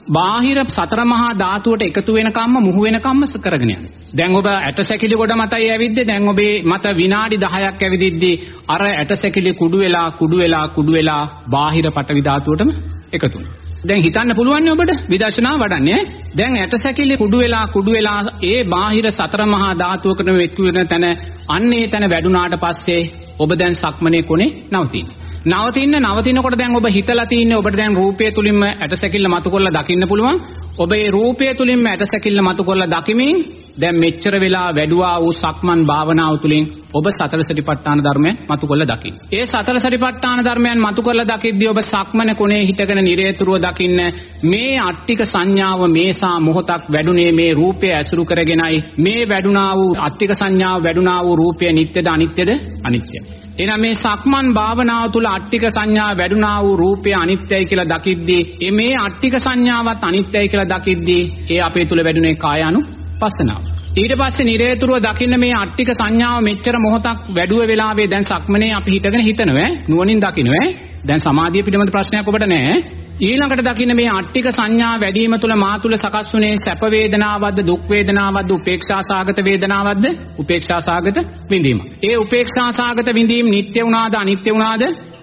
බාහිර සතර මහා ධාතුවට එකතු වෙනකම්ම මුහු වෙනකම්ම කරගෙන යන. දැන් ඔබ ඇටසැකිලි කොට මතයි ඇවිද්දේ දැන් ඔබේ මත විනාඩි 10ක් ඇවිදිද්දී අර ඇටසැකිලි කුඩු වෙලා කුඩු වෙලා කුඩු වෙලා බාහිර පටවි ධාතුවටම එකතු වෙනවා. දැන් හිතන්න පුළුවන් නේ ඔබට විදර්ශනා වඩන්නේ දැන් ඇටසැකිලි කුඩු වෙලා කුඩු වෙලා ඒ බාහිර සතර මහා ධාතුවකට එක්තු වෙන තැන අන්නේ තැන වැඩුණාට පස්සේ ඔබ දැන් සක්මනේ කොනේ නවතින්නේ නවතින්න නවතිනකොට දැන් ඔබ හිතලා තින්නේ ඔබට දැන් රූපය තුලින්ම ඇටසැකිල්ල මතු කරලා දකින්න පුළුවන්. ඔබ ඒ රූපය තුලින්ම ඇටසැකිල්ල මතු කරලා දකිමින් දැන් මෙච්චර වෙලා වැඩුවා වූ සක්මන් භාවනාව තුළින් ඔබ සතර සටිපට්ඨාන ධර්මය මතු කරලා දකින්න. ඒ සතර සටිපට්ඨාන ධර්මයන් මතු කරලා දකිද්දී ඔබ සක්මන කොනේ හිටගෙන නිරේතුරුව දකින්න මේ අට්ටික සංඥාව මේසා මොහොතක් වැඩුණේ මේ රූපය ඇසුරු කරගෙනයි මේ වැඩුණා වූ අට්ටික සංඥාව වැඩුණා වූ රූපය නිට්ටයද අනිත්‍යද අනිත්‍යයි. එහෙනම් මේ සක්මන් භාවනාව තුළ අට්ටික සංඥා වැඩුණා වූ රූපය අනිත්‍යයි කියලා දකිද්දී මේ අට්ටික සංඥාවත් අනිත්‍යයි කියලා දකිද්දී ඒ අපේ තුළ වැඩුණේ කායानु පස්සනාව. ඊට පස්සේ නිරේතුරුව දකින්න මේ අට්ටික සංඥාව මෙච්චර මොහොතක් වැඩුව වෙලාවේ දැන් සක්මනේ අපි හිටගෙන හිතනවා. නුවණින් දකින්නවා දැන් සමාධිය පිළිබඳ ප්‍රශ්නයක් ඔබට නැහැ. ඊළඟට දකින්න මේ අට්ටික සංඥා වැඩිම තුල මා තුල සකස් වුනේ සැප වේදනාවක්ද දුක් වේදනාවක්ද උපේක්ෂා සාගත වේදනාවක්ද උපේක්ෂා සාගත විඳීම. ඒ උපේක්ෂා සාගත විඳීම නිට්ටය වුණාද අනිත්‍ය වුණාද?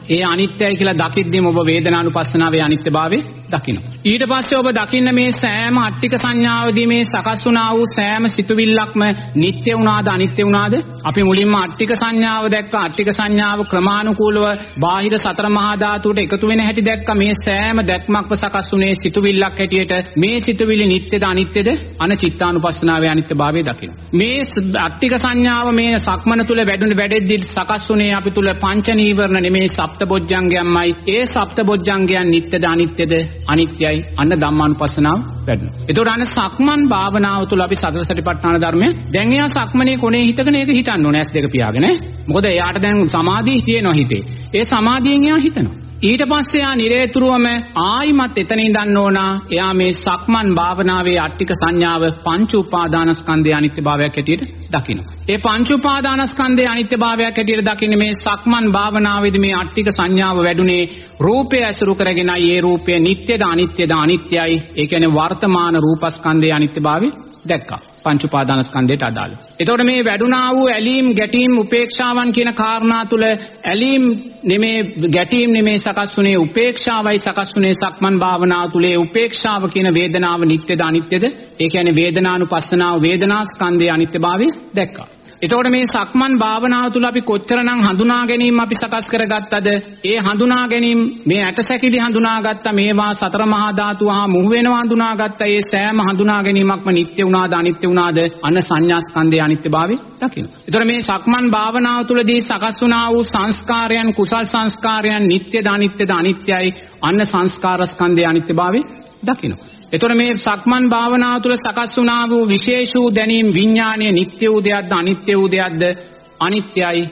ඒ අනිත්‍යයි කියලා දකිද්දීම ඔබ වේදනානුපස්සනාවේ අනිත්‍යභාවය දකිනවා. ඊට පස්සේ ඔබ දකින්න මේ සෑම අට්ටික සංඥාවදී මේ සකස් වුණා වූ සෑම සිතුවිල්ලක්ම නිට්ටය වුණාද අනිත්‍ය වුණාද? අපි මුලින්ම අට්ටික සංඥාව දැක්ක අට්ටික සංඥාව ක්‍රමානුකූලව බාහිර සතර මහා ධාතුවට එකතු වෙන හැටි දැක්ක මේ සෑම දැක්මක්ම සකස් වුණේ සිතුවිල්ලක් හැටියට මේ සිතුවිලි නිට්ටයද අනිත්‍යද? අනිච්චිත්තානුපස්සනාවේ අනිත්‍යභාවය දකිනවා. මේ අට්ටික සංඥාව මේ සක්මන තුල වැඩුණ වැඩෙද්දි සකස් වුණේ අපි තුල පංච නීවරණ නෙමේ සප්තබොජ්ජංගයන්මයි. ඒ සප්තබොජ්ජංගයන් නිට්ටද අනිත්‍යද? අනිත්‍යයි අන්න ධම්මානුපස්සනාව වැඩනවා. ඒතකොට අන්න සක්මන් භාවනාව තුළ අපි සතර සතිපට්ඨාන ධර්මය දැන් එයා සක්මනේ කොනේ හිතගෙන ඒක හිතන්න ඕනේ ඇස් දෙක පියාගෙන. මොකද එයාට දැන් සමාධිය තියෙනවා හිතේ. ඒ සමාධියෙන් එයා හිතනවා. ඊට පස්සේ ආ නිරේතුරුවම ආයිමත් එතන ඉඳන්න ඕන එයා මේ සක්මන් භාවනාවේ අට්ටික සංඥාව පංච උපාදානස්කන්ධයේ අනිත්‍යභාවයක් හැටියට දකිනවා. ඒ පංච උපාදානස්කන්ධයේ අනිත්‍යභාවයක් හැටියට දකින්නේ මේ සක්මන් භාවනාවේදී මේ අට්ටික සංඥාව වැඩුණේ රූපය ඇසුරු කරගෙනයි ඒ රූපය නිට්ටයද අනිත්‍යද අනිත්‍යයි. ඒ කියන්නේ වර්තමාන රූපස්කන්ධයේ අනිත්‍යභාවය දැක්කා. පංච උපාදානස්කන්ධයට අදාළ. එතකොට මේ වැඩුණා වූ ඇලීම් ගැටීම් උපේක්ෂාවන් කියන කාරණා තුල ඇලීම් නෙමේ ගැටීම් නෙමේ සකස් වුනේ උපේක්ෂාවයි සකස් වුනේ සක්මන් භාවනාව තුලේ උපේක්ෂාව කියන වේදනාව නිට්ටයද අනිත්‍යද? ඒ කියන්නේ වේදනානුපස්සනාව වේදනාස්කන්ධයේ අනිත්‍යභාවය දැක්කා. එතකොට මේ සක්මන් භාවනාව තුළ අපි කොච්චරනම් හඳුනා ගැනීම අපි සකස් කරගත්තද ඒ හඳුනා ගැනීම මේ ඇටසැකිලි හඳුනාගත්ත මේවා සතර මහා ධාතු හා මුහු වෙනවා හඳුනාගත්ත ඒ සෑම හඳුනා ගැනීමක්ම නිට්ටය වුණාද අනිත්‍ය වුණාද අන්න සංඥා ස්කන්ධයේ අනිත්‍යභාවය දකින්න. එතකොට මේ සක්මන් භාවනාව තුළදී සකස් වුණා වූ සංස්කාරයන් කුසල් සංස්කාරයන් නිට්ටයද අනිත්‍යද අනිත්‍යයි අන්න සංස්කාර ස්කන්ධයේ අනිත්‍යභාවය දකින්න. එතකොට මේ සක්මන් භාවනාව තුළ සකස් වුණා වූ විශේෂ වූ දැනීම් විඥානීය නිට්ටය වූ දෙයක්ද අනිත්‍ය වූ දෙයක්ද අනිත්‍යයි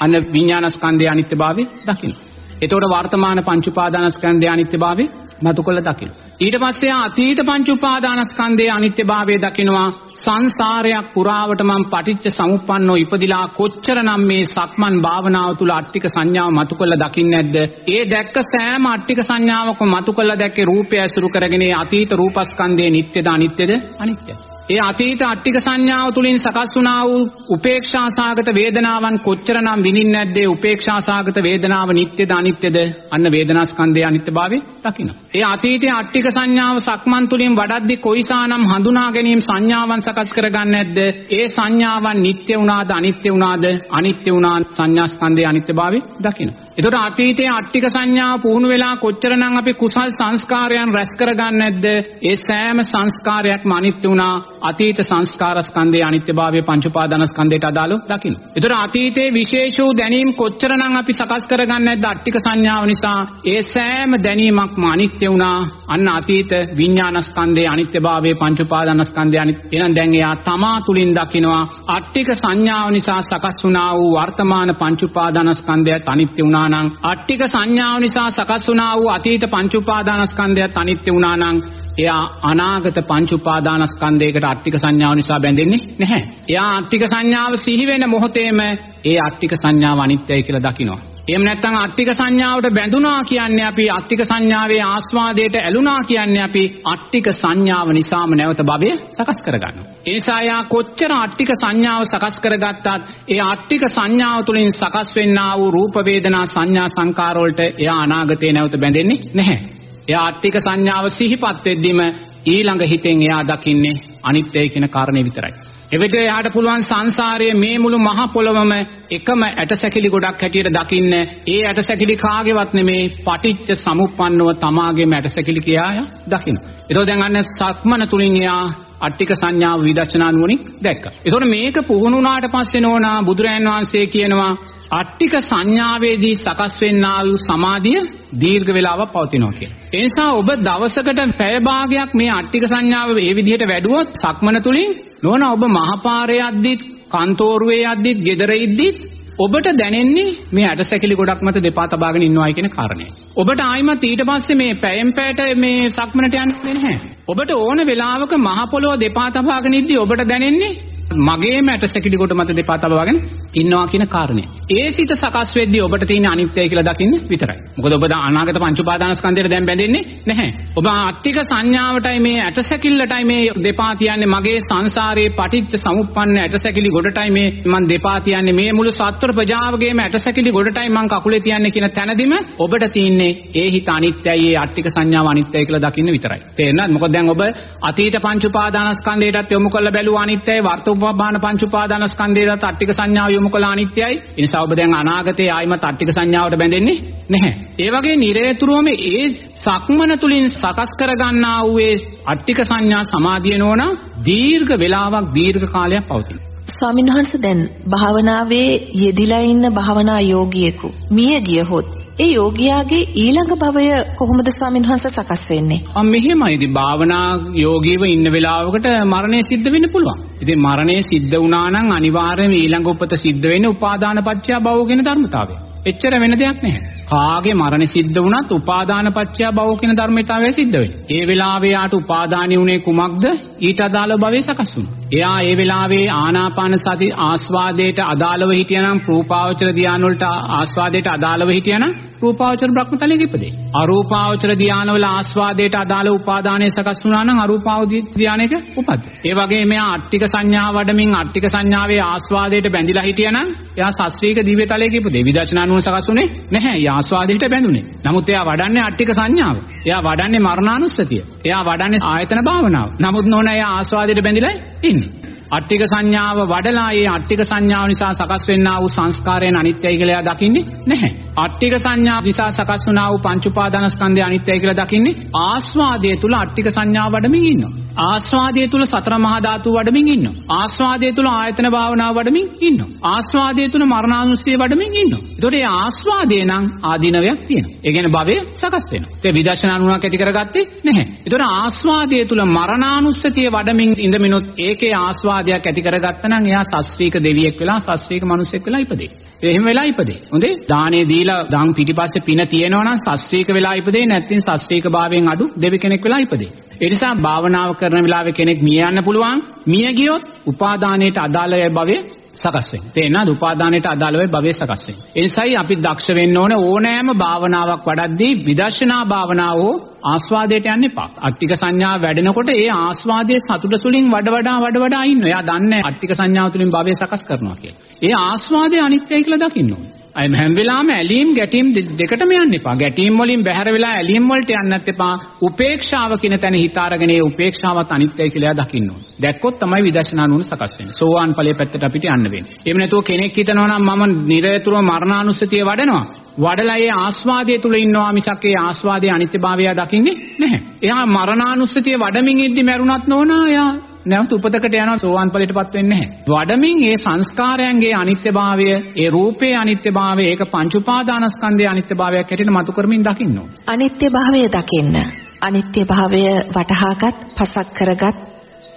අන්න විඥානස්කන්ධයේ අනිත්‍යභාවය දකින්න. එතකොට වර්තමාන පංච උපාදානස්කන්ධයේ අනිත්‍යභාවය මතු කළ දකින්න. ඊට පස්සේ අතීත පංච උපාදානස්කන්ධයේ අනිත්‍යභාවය දකිනවා සංසාරයක් පුරාවට මම පටිච්ච සමුප්පන්නෝ ඉපදිලා කොච්චරනම් මේ සක්මන් භාවනාව තුල අට්ටික සංඥාව මතු කරලා දකින්නේ නැද්ද? ඒ දැක්ක සෑම අට්ටික සංඥාවකම මතු කරලා දැක්කේ රූපය ඇසුරු කරගෙන අතීත රූපස්කන්ධයේ නිට්ටයද අනිත්‍යද? අනිත්‍යයි. ඒ අතීත අට්ටික සංඥාව තුලින් සකස් වුණා වූ උපේක්ෂා සාගත වේදනාවන් කොච්චරනම් විඳින්නේ නැද්ද? උපේක්ෂා සාගත වේදනාව නිට්ටයද අනිත්‍යද අන්න වේදනා ස්කන්ධයේ අනිත්‍යභාවය දකින්න. ඒ අතීතයේ අට්ටික සංඥාව සක්මන් තුලින් වඩද්දි කොයිසානම් හඳුනා ගැනීම සංඥාවන් සකස් කරගන්නේ නැද්ද? ඒ සංඥාවන් නිට්ටය වුණාද අනිත්‍ය වුණාද? අනිත්‍ය වුණා සංඥා ස්කන්ධයේ අනිත්‍යභාවය දකින්න. ඒතකොට අතීතයේ අට්ටික සංඥාව පුහුණු වෙලා කොච්චරනම් අපි කුසල් සංස්කාරයන් රැස් කරගන්නේ නැද්ද? ඒ සෑම සංස්කාරයක්ම අනිත්‍ය වුණා. අතීත සංස්කාර ස්කන්ධයේ අනිත්‍යභාවය පංච උපාදාන ස්කන්ධයට අදාළව දකින්න. ඒතර අතීතයේ විශේෂ වූ දැනීම් කොච්චරනම් අපි සකස් කරගන්නේ නැද්ද අට්ටික සංඥාව නිසා ඒ සෑම දැනීමක්ම අනිත්‍ය වුණා. අන්න අතීත විඥාන ස්කන්ධයේ අනිත්‍යභාවය පංච උපාදාන ස්කන්ධය අනිත්‍ය. එහෙනම් දැන් එයා තමා තුලින් දකිනවා අට්ටික සංඥාව නිසා සකස් වුණා වූ වර්තමාන පංච උපාදාන ස්කන්ධයත් අනිත්‍ය වුණා නම් අට්ටික සංඥාව නිසා සකස් වුණා වූ අතීත පංච උපාදාන ස්කන්ධයත් අනිත්‍ය වුණා නම් එයා අනාගත පංච උපාදානස්කන්ධයකට අට්ටික සංඥාව නිසා බැඳෙන්නේ නැහැ. එයා අට්ටික සංඥාව සිහි වෙන මොහොතේම ඒ අට්ටික සංඥාව අනිත්‍යයි කියලා දකිනවා. එහෙම නැත්නම් අට්ටික සංඥාවට බැඳුනා කියන්නේ අපි අට්ටික සංඥාවේ ආස්වාදයට ඇලුනා කියන්නේ අපි අට්ටික සංඥාව නිසාම නැවත භවය සකස් කරගන්නවා. ඒ නිසා යා කොච්චර අට්ටික සංඥාව සකස් කරගත්තත් ඒ අට්ටික සංඥාව තුළින් සකස් වෙන්නා වූ රූප වේදනා සංඥා සංකාර වලට එයා අනාගතේ නැවත බැඳෙන්නේ නැහැ. එයා අට්ටික සංඥාව සිහිපත් වෙද්දිම ඊළඟ හිතෙන් එයා දකින්නේ අනිත්‍යයි කියන කාරණේ විතරයි. එවිට එයාට පුළුවන් සංසාරයේ මේ මුළු මහ පොළොවම එකම ඇටසැකිලි ගොඩක් හැටියට දකින්න. ඒ ඇටසැකිලි කාගේවත් නෙමේ පටිච්ච සමුප්පන්නව තමාගේම ඇටසැකිලි කියා දකින්න. ඒතකොට දැන් අන්න සක්මන තුලින් එයා අට්ටික සංඥාව විදර්ශනා නුවණින් දැක්කා. ඒතකොට මේක පුහුණු වුණාට පස්සේ නෝනා බුදුරයන් වහන්සේ කියනවා අට්ටික සංඥාවේදී සකස් වෙන්නා වූ සමාධිය දීර්ඝ වේලාවක් පවතිනවා කියලා. ඒ නිසා ඔබ දවසකට පැය භාගයක් මේ අට්ටික සංඥාව මේ විදිහට වැඩුවොත් සක්මන තුලින් නෝන ඔබ මහපාරේ යද්දිත්, කන්තෝරුවේ යද්දිත්, ගෙදර ඉද්දිත් ඔබට දැනෙන්නේ මේ ඇටසැකිලි ගොඩක් මත දෙපා තබාගෙන ඉන්නවායි කියන කාරණය. ඔබට ආයිමත් ඊට පස්සේ මේ පැයෙන් පැයට මේ සක්මනට යන්නේ නැහැ. ඔබට ඕන වෙලාවක මහ පොළොව දෙපා තබාගෙන ඉද්දි ඔබට දැනෙන්නේ මගේම ඇටසැකිලි කොට මත දෙපා තබාගෙන ඉන්නවා කියන කාරණය. ඒ සිත සකස් වෙද්දී ඔබට තියෙන අනිත්‍යය කියලා දකින්න විතරයි. මොකද ඔබ අනාගත පංච උපාදානස්කන්ධයට දැන් බැඳෙන්නේ නැහැ. ඔබ අට්ටික සංඥාවටයි මේ ඇටසැකිල්ලටයි මේ දෙපා තියන්නේ මගේ සංසාරයේ පටිච්ච සමුප්පන්න ඇටසැකිලි ගොඩටයි මේ මං දෙපා තියන්නේ මේ මුළු සත්වර ප්‍රජාවගේම ඇටසැකිලි ගොඩටයි මං කකුලේ තියන්නේ කියන තැනදීම ඔබට තියෙන්නේ ඒ හිත අනිත්‍යයි ඒ අට්ටික සංඥාව අනිත්‍යයි කියලා දකින්න විතරයි. තේරෙනවද? මොකද දැන් ඔබ අතීත පංච උපාදානස්කන්ධයටත් යොමු කරලා බැලුවා අනිත්‍යයි වර්තමාන පංච උපාදානස්කන්ධයටත් අට්ටික සංඥාව යොමු කළා අනිත්‍යයි. ඒ නිසා ඔබ දැන් අනාගතයේ ආයිමත් අට්ටික සංඥාවට බැඳෙන්නේ නැහැ. ඒ වගේ නිරේතුරුවම ඒ සක්මන තුලින් සකස් කරගන්නා වූ ඒ අට්ටික සංඥා සමාධිය නෝන දීර්ඝ වේලාවක් දීර්ඝ කාලයක් පවතින. ස්වාමීන් වහන්සේ දැන් භාවනාවේ යෙදිලා ඉන්න භාවනා යෝගියෙකු මිය ගියහොත් ඒ යෝගියාගේ ඊළඟ භවය කොහොමද ස්වාමීන් වහන්සේ සකස් වෙන්නේ? අම් මෙහෙමයි. ඉතින් භාවනා යෝගීව ඉන්න වෙලාවකට මරණය සිද්ධ වෙන්න පුළුවන්. ඉතින් මරණය සිද්ධ වුණා නම් අනිවාර්යයෙන්ම ඊළඟ උපත සිද්ධ වෙන්නේ උපාදාන පත්‍ය භව කියන ධර්මතාවය. එච්චර වෙන දෙයක් නැහැ. කාගේ මරණ සිද්ධ වුණත් උපාදාන පත්‍ය භව කියන ධර්මතාවය සිද්ධ වෙන්නේ. ඒ වෙලාවේ යාට උපාදානිය උනේ කුමක්ද? ඊට අදාළ භවයේ සකස් වුණා. එයා ඒ වෙලාවේ ආනාපාන සති ආස්වාදයට අදාළව හිටියනම් රූපාවචර ධානය වලට ආස්වාදයට අදාළව හිටියනම් රූපාවචර බ්‍රහ්මතලයක ඉපදේ. අරූපාවචර ධානවල ආස්වාදයට අදාළ උපාදානය සකස් වුණා නම් අරූපාවචර ධානයක උපද්ද. ඒ වගේ මෙයා අට්ටික සංඥා වඩමින් අට්ටික සංඥාවේ ආස්වාදයට බැඳිලා හිටියනම් එයා සස්ත්‍රීක දිව්‍යතලයක ඉපදේ. විදර්ශනා නුවණ සකස් වුණේ නැහැ. එයා ආස්වාදයට බැඳුනේ. නමුත් එයා වඩන්නේ අට්ටික සංඥාව. එයා වඩන්නේ මරණානුස්සතිය. එයා වඩන්නේ ආයතන භාවනාව. නමුත් නෝන එයා ආස්වාදයට බැඳිලා ඉන්නේ. sin අට්ටික සංඥාව වඩලා ඒ අට්ටික සංඥාව නිසා සකස් වෙන්නා වූ සංස්කාරයන් අනිත්‍යයි කියලා දකින්නේ නැහැ. අට්ටික සංඥා නිසා සකස් වුණා වූ පංච උපාදානස්කන්ධය අනිත්‍යයි කියලා දකින්නේ ආස්වාදයේ තුල අට්ටික සංඥාව වඩමින් ඉන්නවා. ආස්වාදයේ තුල සතර මහා ධාතු වඩමින් ඉන්නවා. ආස්වාදයේ තුල ආයතන භාවනාව වඩමින් ඉන්නවා. ආස්වාදයේ තුල මරණානුස්සතිය වඩමින් ඉන්නවා. ඒතකොට මේ ආස්වාදේ නම් ආධිනවයක් තියෙනවා. ඒ කියන්නේ භවය සකස් වෙනවා. ඒ විදර්ශනා නුවණක් ඇති කරගත්තේ නැහැ. ඒතකොට ආස්වාදයේ තුල මරණානුස්සතිය වඩමින් ඉඳමිනොත් ඒකේ ආස්වාදයක් ඇති කරගත්තා නම් එයා සස්ත්‍රීක දෙවියෙක් වෙලා සස්ත්‍රීක මිනිසෙක් වෙලා ඉපදේ. එහෙම වෙලා ඉපදේ. හොඳේ? දානේ දීලා දන් පිටිපස්සේ පින තියෙනවා නම් සස්ත්‍රීක වෙලා ඉපදේ නැත්නම් සස්ත්‍රීක භාවයෙන් අඩු දෙවි කෙනෙක් වෙලා ඉපදේ. ඒ නිසා භාවනාව කරන වෙලාවේ කෙනෙක් මිය යන්න පුළුවන්. මිය ගියොත් උපාදානයට අදාළ භවය සකස් වෙන්නේ. තේරෙනවද? උපාදානයට අදාළව භවය සකස් වෙන්නේ. ඒ නිසායි අපි දක්ෂ වෙන්න ඕනේ ඕනෑම භාවනාවක් වඩද්දී විදර්ශනා භාවනාව හෝ ආස්වාදයට යන්න එපා. අට්ටික සංඥා වැඩෙනකොට ඒ ආස්වාදයේ සතුට තුලින් වඩ වඩා වඩ වඩා ඉන්න. එයා දන්නේ අට්ටික සංඥාව තුලින් භවය සකස් කරනවා කියලා. ඒ ආස්වාදයේ අනිත්‍යයි කියලා දකින්න ඕනේ. අය හැම වෙලාවෙම ඇලීම් ගැටීම් දෙකටම යන්න එපා. ගැටීම් වලින් බැහැර වෙලා ඇලීම් වලට යන්නත් එපා. උපේක්ෂාව කියන තැන හිත අරගෙන ඒ උපේක්ෂාවත් අනිත්‍යයි කියලා දකින්න ඕනේ. දැක්කොත් තමයි විදර්ශනා නුවණ සකස් වෙන්නේ. සෝවාන් ඵලයේ පැත්තට අපිට යන්න වෙන්නේ. එහෙම නැතුව කෙනෙක් හිතනවා නම් මම නිරතුරුව මරණානුස්සතිය වඩනවා. වඩලා ඒ ආස්වාදයේ තුල ඉන්නවා මිසක් ඒ ආස්වාදයේ අනිත්‍යභාවය දකින්නේ නැහැ. එයා මරණානුස්සතිය වඩමින් ඉද්දි මැරුණත් නෝනා එයා නැවත උපතකට යනවා සෝවාන් ඵලයටපත් වෙන්නේ නැහැ. වඩමින් ඒ සංස්කාරයන්ගේ අනිත්‍යභාවය, ඒ රූපේ අනිත්‍යභාවය, ඒක පංච උපාදානස්කන්ධයේ අනිත්‍යභාවයක් හැටියට මතු කරමින් දකින්න ඕන. අනිත්‍යභාවය දකින්න. අනිත්‍යභාවය වටහාගත්, පසක් කරගත්,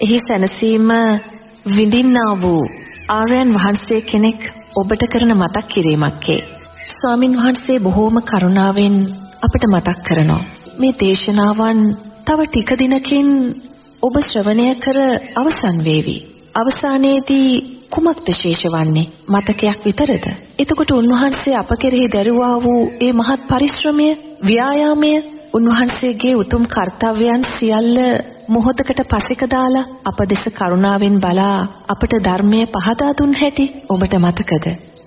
එහි සැනසීම විඳින්නා වූ ආර්යයන් වහන්සේ කෙනෙක් ඔබට කරන මතක් කිරීමක්කේ. ස්වාමින් වහන්සේ බොහෝම කරුණාවෙන් අපට මතක් කරනවා. මේ දේශනාවන් තව ටික දිනකින් ඔබ ශ්‍රවණය කර අවසන් වේවි. අවසානයේදී කුමක්ද ශේෂ වන්නේ? මතකයක් විතරද? එතකොට උන්වහන්සේ අප කෙරෙහි දැරුවා වූ ඒ මහත් පරිශ්‍රමය, ව්‍යායාමය, උන්වහන්සේගේ උතුම් කර්තව්‍යයන් සියල්ල මොහොතකට පසෙක දාලා අප දෙස කරුණාවෙන් බලා අපට ධර්මය පහදා දුන් හැටි ඔබට මතකද?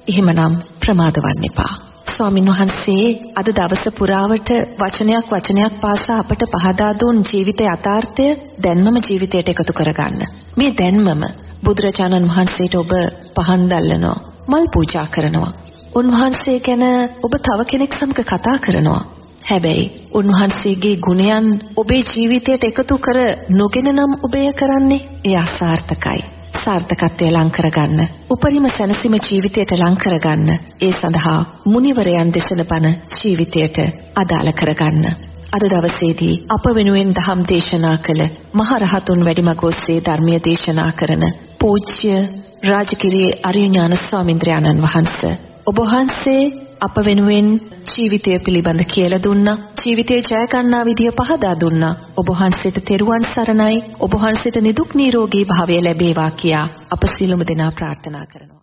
එහෙමනම් ප්‍රමාද වන්න එපා. ස්වාමින් වහන්සේ අද දවස පුරාවට වචනයක් වචනයක් පාසා අපට පහදා දුන් ජීවිතයේ යථාර්ථය දැන්මම ජීවිතයට එකතු කරගන්න. මේ දැන්මම බුදුරජාණන් වහන්සේට ඔබ පහන් දැල්ලනවා. මල් පූජා කරනවා. උන්වහන්සේ ගැන ඔබ තව කෙනෙක් සමග කතා කරනවා. හැබැයි උන්වහන්සේගේ ගුණයන් ඔබේ ජීවිතයට එකතු කර නොගෙන නම් ඔබ එය කරන්නේ ඒ අසාර්ථකයි. සාර්ථකත්වය ලං කරගන්න, උපරිම සැනසීම ජීවිතයට ලං කරගන්න, ඒ සඳහා මුනිවරයන් දෙසන බණ ජීවිතයට අදාළ කරගන්න. අද දවසේදී අප වෙනුවෙන් දහම් දේශනා කළ මහරහතුන් වැඩිමග ඔස්සේ ධර්මීය දේශනා කරන පූජ්‍ය රාජගිරියේ අරිය ඥාන ස්වාමින්ද්‍රයාණන් වහන්සේ. ඔබ වහන්සේ අප වෙනුවෙන් ජීවිතය පිළිබඳ කියලා දුන්නා. ජීවිතේ ජය ගන්නා විදිය පහදා දුන්නා. ඔබ වහන්සේට තෙරුවන් සරණයි. ඔබ වහන්සේට නිදුක් නිරෝගී භාවය ලැබේවා කියා අප සියලුම දෙනා ප්‍රාර්ථනා කරනවා.